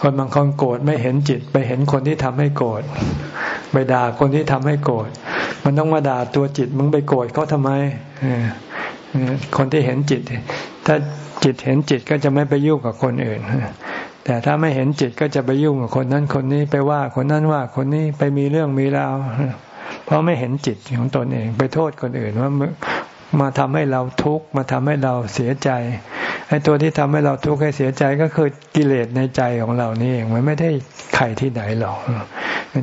Speaker 1: คนบางคนโกรธไม่เห็นจิต ไปเห็นคนที่ทำให้โกรธไปด่าคนที่ทำให้โกรธมันต้องมาด่าตัวจิตมึงไปโกรธเขาทำไมคนที่เห็นจิต ถ้าจิตเห็นจิตก็จะไม่ไปยุ่งกับคนอื่น แต่ถ้าไม่เห็นจิตก็จะไปยุ่งกับคนนั้นคนนี้ไปว่าคนนั้นว่าคนนี้ไปมีเรื่องมีราวเพราะไม่เห็นจิตของตนเอง ไปโทษคนอื่นว่ามาทำให้เราทุกข์มาทำให้เราเสียใจไอ้ตัวที่ทำให้เราทุกข์ให้เสียใจก็คือกิเลสในใจของเรานี่เองมันไม่ได้ใครที่ไหนหรอก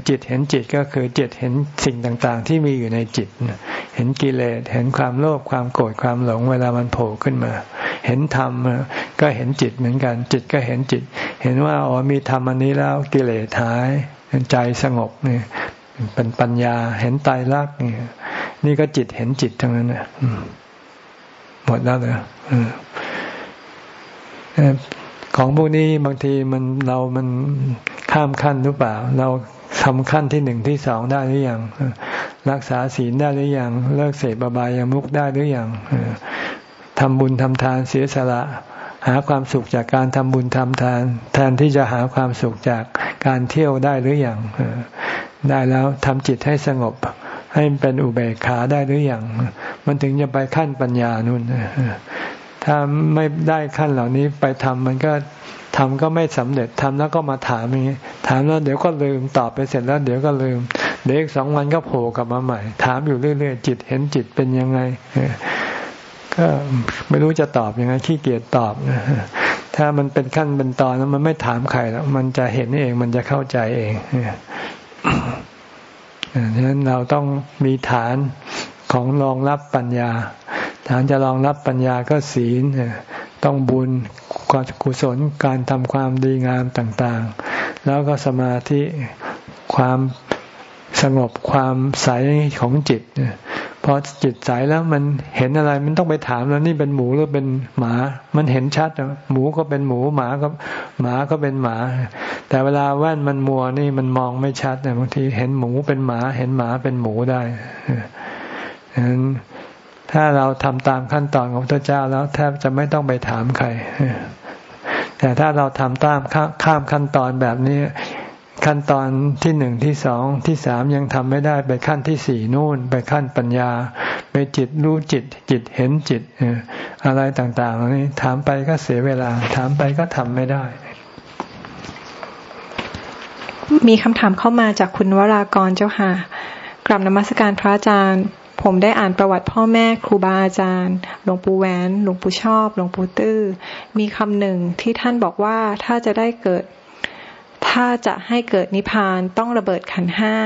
Speaker 1: จิตเห็นจิตก็คือจิตเห็นสิ่งต่างๆ ที่มีอยู่ในจิต เห็นกิเลสเห็นความโลภความโกรธความหลงเวลามันโผล่ขึ้นมา เห็นธรรมก็เห็นจิตเหมือนกัน จิตก็เห็นจิต เห็นว่าอ๋อมีธรรมอันนี้แล้วกิเลสหายใจสงบนี่เป็นปัญญาเห็นตายรักนี่นี่ก็จิตเห็นจิตทั้งนั้นนะหมดแล้วเลยของพวกนี้บางทีมันเรามันข้ามขั้นหรือเปล่า เราทำขั้นที่หนึ่งที่สองได้หรือยังรักษาศีลได้หรือยังเลิกเสพบายามุกได้หรือยัง ทำบุญทำทานเสียสละ หาความสุขจากการทำบุญทำทาน แทนที่จะหาความสุขจากการเที่ยวได้หรืออยังได้แล้วทำจิตให้สงบ ให้เป็นอุเบกขาได้หรืออยังมันถึงจะไปขั้นปัญญานู่นถ้าไม่ได้ขั้นเหล่านี้ไปทำมันก็ทำก็ไม่สำเร็จทำแล้วก็มาถามอย่างนี้ ถามแล้วเดี๋ยวก็ลืมตอบไปเสร็จแล้ว เดี๋ยวก็ลืม เดี๋ยวอีกสองวันก็โผล่กลับมาใหม่ ถามอยู่เรื่อยๆจิตเห็นจิตเป็นยังไง ก็ไม่รู้จะตอบยังไงขี้เกียจตอบถ้ามันเป็นขั้นเป็นตอนแล้วมันไม่ถามใครแล้วมันจะเห็นเองมันจะเข้าใจเองฉะนั้นเราต้องมีฐานของรองรับปัญญา ฐานจะรองรับปัญญาก็ศีลต้องบุญกุศลการทำความดีงามต่างๆ แล้วก็สมาธิความสงบความใสของจิต พอจิตใสแล้วมันเห็นอะไรมันต้องไปถามแล้วนี่เป็นหมูหรือเป็นหมา มันเห็นชัดหมูก็เป็นหมูหมาก็หมาก็เป็นหมา แต่เวลาแว่นมันมัวนี่มันมองไม่ชัดเนี่ยบางทีเห็นหมูเป็นหมา เห็นหมาเป็นหมูได้ฉะนั้นถ้าเราทำตามขั้นตอนของพระเจ้าแล้วแทบจะไม่ต้องไปถามใครแต่ถ้าเราทำตามข้ามขั้นตอนแบบนี้ ขั้นตอนที่หนึ่งที่สองที่สามยังทำไม่ได้ไปขั้นที่สี่นู่น ไปขั้นปัญญา ไปจิตรู้จิต จิตเห็นจิตอะไรต่างๆนี้ถามไปก็เสียเวลา ถามไปก็ทำไม่ได้
Speaker 2: มีคำถามเข้ามาจากคุณวรากรเจ้าค่ะกลับนมัสการพระอาจารย์ ผมได้อ่านประวัติพ่อแม่ครูบาอาจารย์ หลวงปู่แหวน หลวงปู่ชอบ หลวงปู่ตื้อ มีคำหนึ่งที่ท่านบอกว่าถ้าจะได้เกิด ถ้าจะให้เกิดนิพพานต้องระเบิดขันห้า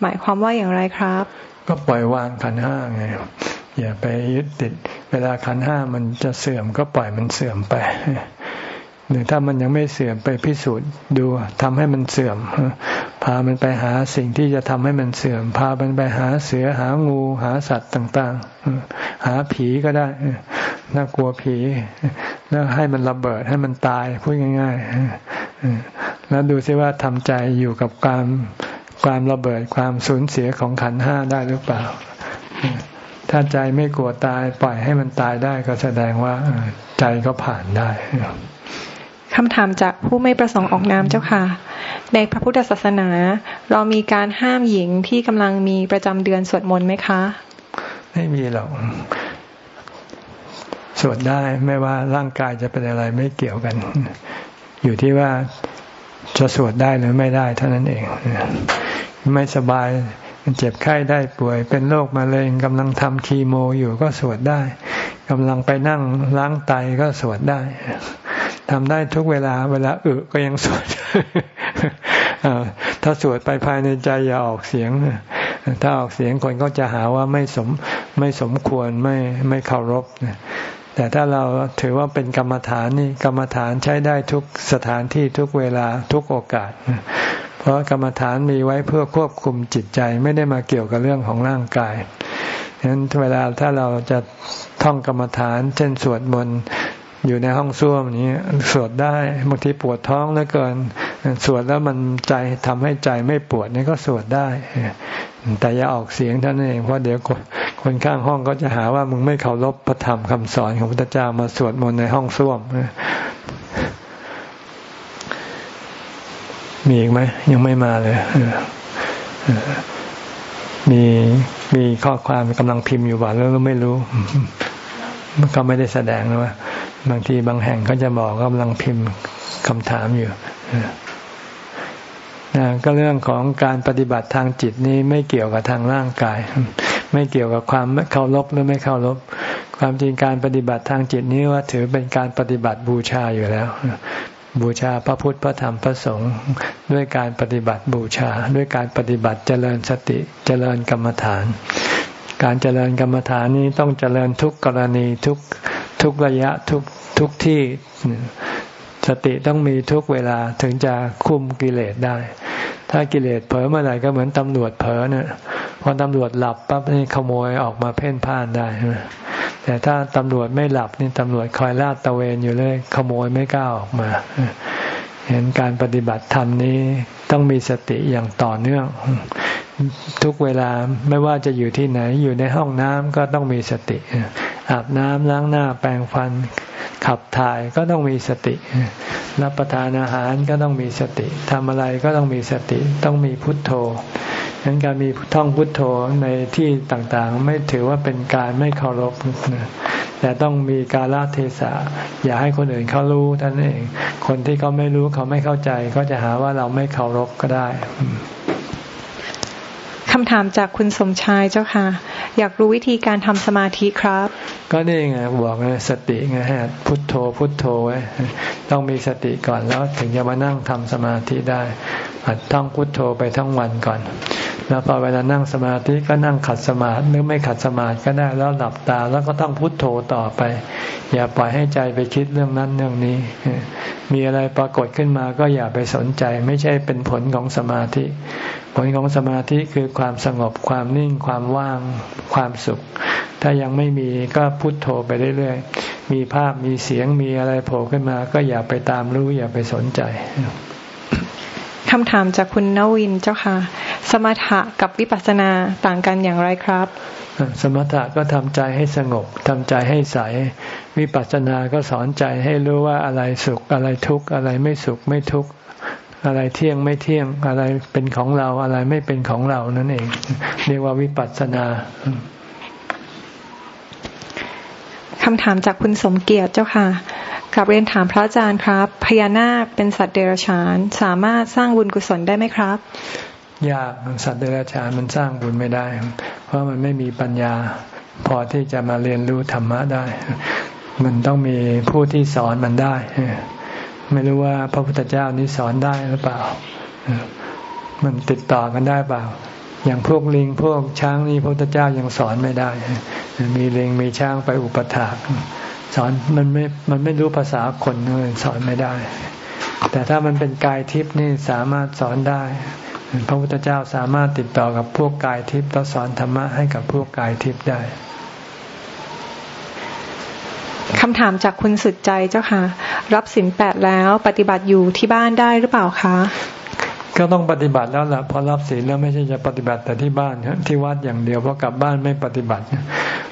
Speaker 2: หมายความว่าอย่างไรครับ
Speaker 1: ก็ปล่อยวางขันห้าไงอย่าไปยึดติด เวลาขันห้ามันจะเสื่อมก็ปล่อยมันเสื่อมไป หรือถ้ามันยังไม่เสื่อมไปพิสูจน์ดูทำให้มันเสื่อม พามันไปหาสิ่งที่จะทำให้มันเสื่อม พามันไปหาเสือหางูหาสัตว์ต่างๆ หาผีก็ได้น่ากลัวผี แล้วให้มันระเบิดให้มันตายพูดง่าย ๆ แล้วดูซิว่าทำใจอยู่กับความความระเบิดความสูญเสียของขันห้าได้หรือเปล่า ถ้าใจไม่กลัวตายปล่อยให้มันตายได้ก็แสดงว่าใจก็ผ่านได้
Speaker 2: คำถามจากผู้ไม่ประสงค์ออกนามเจ้าค่ะ ในพระพุทธศาสนา เรามีการห้ามหญิงที่กำลังมีประจำเดือนสวดมนต์ไหมคะ
Speaker 1: ไม่มีหรอกสวดได้ไม่ว่าร่างกายจะเป็นอะไรไม่เกี่ยวกัน อยู่ที่ว่าจะสวดได้หรือไม่ได้เท่านั้นเอง ไม่สบายเจ็บไข้ได้ป่วย เป็นโรคมะเร็งกำลังทำคีโมอยู่ก็สวดได้กำลังไปนั่งล้างไตก็สวดได้ ทำได้ทุกเวลาเวลาอึก็ยังสวดถ้าสวดไปภายในใจอย่าออกเสียง ถ้าออกเสียงคนก็จะหาว่าไม่สมไม่สมควรไม่ไม่เคารพแต่ถ้าเราถือว่าเป็นกรรมฐานนี่กรรมฐานใช้ได้ทุกสถานที่ทุกเวลาทุกโอกาส เพราะกรรมฐานมีไว้เพื่อควบคุมจิตใจไม่ได้มาเกี่ยวกับเรื่องของร่างกายฉะนั้นเวลาถ้าเราจะท่องกรรมฐาน เช่นสวดมนต์ อยู่ในห้องส้วมนี้สวดได้บางทีปวดท้องเหลือเกิน สวดแล้วมันใจทำให้ใจไม่ปวดนี่ก็สวดได้ แต่อย่าออกเสียงท่านเองเพราะเดี๋ยวคนข้างห้องก็จะหาว่ามึงไม่เคารพพระธรรมคำสอนของพระเจ้ามาสวดมนต์ในห้องส้วมมีอีกไหมยังไม่มาเลยมีมีข้อความกำลังพิมพ์อยู่บ่าแล้วไม่รู้ มันก็ไม่ได้แสดงนะว่า บางทีบางแห่งก็จะบอกกำลังพิมพ์คำถามอยู่นะก็เรื่องของการปฏิบัติทางจิตนี้ไม่เกี่ยวกับทางร่างกาย ไม่เกี่ยวกับความเคารพหรือไม่เคารพความจริงการปฏิบัติทางจิตนี้ว่าถือเป็นการปฏิบัติบูชาอยู่แล้ว บูชาพระพุทธพระธรรมพระสงฆ์ด้วยการปฏิบัติบูชา ด้วยการปฏิบัติเจริญสติเจริญกรรมฐาน การเจริญกรรมฐานนี้ต้องเจริญทุกกรณีทุก ทุกระยะทุกทุกที่ สติต้องมีทุกเวลาถึงจะคุมกิเลสได้ ถ้ากิเลสเผลอเมื่อไหร่ก็เหมือนตำรวจเผลอเนี่ยพอตำรวจหลับปั๊บนี่ขโมยออกมาเพ่นพ่านได้แต่ถ้าตำรวจไม่หลับนี่ตำรวจคอยลาดตะเวนอยู่เลย ขโมยไม่กล้าออกมา เห็นการปฏิบัติธรรมนี้ต้องมีสติอย่างต่อเนื่อง ทุกเวลาไม่ว่าจะอยู่ที่ไหน อยู่ในห้องน้ำก็ต้องมีสติ อาบน้ำล้างหน้าแปรงฟัน ขับถ่ายก็ต้องมีสติ รับประทานอาหารก็ต้องมีสติทำอะไรก็ต้องมีสติ ต้องมีพุทโธฉะนั้นการมีท่องพุทโธในที่ต่างๆ ไม่ถือว่าเป็นการไม่เคารพแต่ต้องมีกาลเทศะ อย่าให้คนอื่นเขารู้ท่านเอง คนที่เขาไม่รู้เขาไม่เข้าใจ ก็จะหาว่าเราไม่เคารพก็ได้
Speaker 2: คำถามจากคุณสมชายเจ้าค่ะ อยากรู้วิธีการทำสมาธิครับ
Speaker 1: ก็นี่ไงบอกไงสติไงฮะพุทโธพุทโธไว้ต้องมีสติก่อนแล้วถึงจะมานั่งทำสมาธิได้หัดท่องพุทโธไปทั้งวันก่อน แล้วพอเวลานั่งสมาธิก็นั่งขัดสมาธิหรือไม่ขัดสมาธิก็ได้แล้วหลับตา แล้วก็ต้องพุทโธต่อไป อย่าปล่อยให้ใจไปคิดเรื่องนั้นเรื่องนี้ มีอะไรปรากฏขึ้นมาก็อย่าไปสนใจ ไม่ใช่เป็นผลของสมาธิ ผลของสมาธิคือความสงบความนิ่งความว่างความสุข ถ้ายังไม่มีก็พุทโธไปเรื่อยๆ มีภาพมีเสียงมีอะไรโผล่ขึ้นมา ก็อย่าไปตามรู้อย่าไปสนใจ
Speaker 2: คำถามจากคุณนวินเจ้าค่ะ สมถะกับวิปัสสนาต่างกันอย่างไรครับ
Speaker 1: สมถะก็ทำใจให้สงบทำใจให้ใส วิปัสสนาก็สอนใจให้รู้ว่าอะไรสุขอะไรทุกข์อะไรไม่สุขไม่ทุกข์ อะไรเที่ยงไม่เที่ยง อะไรเป็นของเราอะไรไม่เป็นของเรานั่นเอง เรียกว่าวิปัสสนา
Speaker 2: คำถามจากคุณสมเกียรติเจ้าค่ะกับเรียนถามพระอาจารย์ครับ พญานาคเป็นสัตว์เดรัจฉาน สามารถสร้างบุญกุศลได้ไหมครับ
Speaker 1: ยากสัตว์เดรัจฉานมันสร้างบุญไม่ได้ เพราะมันไม่มีปัญญา พอที่จะมาเรียนรู้ธรรมะได้ มันต้องมีผู้ที่สอนมันได้ ไม่รู้ว่าพระพุทธเจ้านี้สอนได้หรือเปล่า มันติดต่อกันได้เปล่า อย่างพวกลิงพวกช้างนี่พระพุทธเจ้ายังสอนไม่ได้ มีลิงมีช้างไปอุปถากสอนมันไม่ มันไม่รู้ภาษาคนสอนไม่ได้ แต่ถ้ามันเป็นกายทิพย์นี่สามารถสอนได้ พระพุทธเจ้าสามารถติดต่อกับพวกกายทิพย์แล้วสอนธรรมะให้กับพวกกายทิพย์ได้
Speaker 2: คำถามจากคุณสุดใจเจ้าค่ะ รับสินแปดแล้วปฏิบัติอยู่ที่บ้านได้หรือเปล่าคะ
Speaker 1: ก็ต้องปฏิบัติแล้วล่ะพอรับศีลแล้วไม่ใช่จะปฏิบัติแต่ที่บ้านที่วัดอย่างเดียวพอกลับบ้านไม่ปฏิบัติ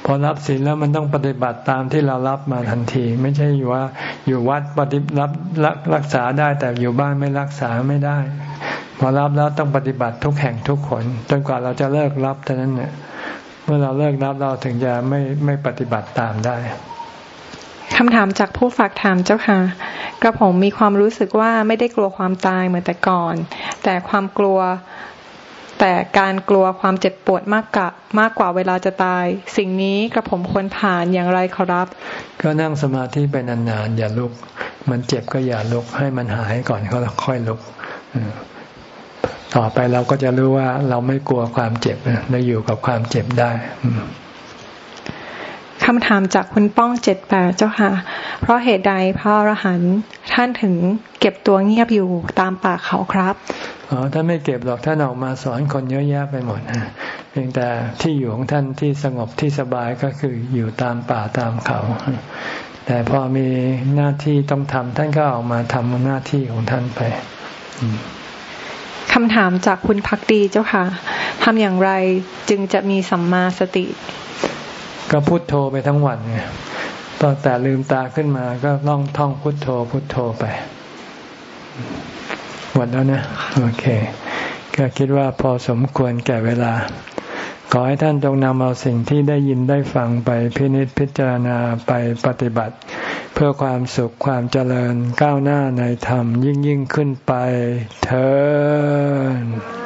Speaker 1: พอรับศีลแล้วมันต้องปฏิบัติตามที่เรารับมาทันที ไม่ใช่อยู่ว่าอยู่วัดปฏิรับรักษาได้แต่อยู่บ้านไม่รักษาไม่ได้ พอรับแล้วต้องปฏิบัติทุกแห่งทุกคนจนกว่าเราจะเลิกรับเท่านั้นเนี่ยเมื่อเราเลิกรับเราถึงจะไม่ไม่ปฏิบัติตามได้
Speaker 2: คำถามจากผู้ฝากถามเจ้าค่ะ กระผมมีความรู้สึกว่าไม่ได้กลัวความตายเหมือนแต่ก่อน แต่ความกลัวแต่การกลัวความเจ็บปวดมากกามากกว่าเวลาจะตาย สิ่งนี้กระผมควรผ่านอย่างไรครับ
Speaker 1: ก็นั่งสมาธิไปนานๆอย่าลุก มันเจ็บก็อย่าลุกให้มันหายก่อนเขาค่อยลุกต่อไปเราก็จะรู้ว่าเราไม่กลัวความเจ็บเราอยู่กับความเจ็บได้
Speaker 2: คำถามจากคุณป้องเจ็ดแปดเจ้าค่ะ เพราะเหตุใดพระอรหันต์ท่านถึงเก็บตัวเงียบอยู่ตามป่าเขาครับ
Speaker 1: อ๋อท่านไม่เก็บหรอกท่านออกมาสอนคนเยอะแยะไปหมดเพียงแต่ที่อยู่ของท่านที่สงบที่สบายก็คืออยู่ตามป่าตามเขา แต่พอมีหน้าที่ต้องทำท่านก็ออกมาทำหน้าที่ของท่านไป
Speaker 2: คำถามจากคุณพักดีเจ้าค่ะทำอย่างไรจึงจะมีสัมมาสติ
Speaker 1: ก็พุโทโธไปทั้งวันไงตอนแต่ลืมตาขึ้นมาก็ล่องท่องพุโทโธพุโทโธไปหมดแล้วนะโอเค ก็คิดว่าพอสมควรแก่เวลา ขอให้ท่านจงนำเอาสิ่งที่ได้ยินได้ฟังไปพินิจพิจารณาไปปฏิบัติ เพื่อความสุขความเจริญก้าวหน้าในธรรมยิ่งยิ่งขึ้นไปเธอ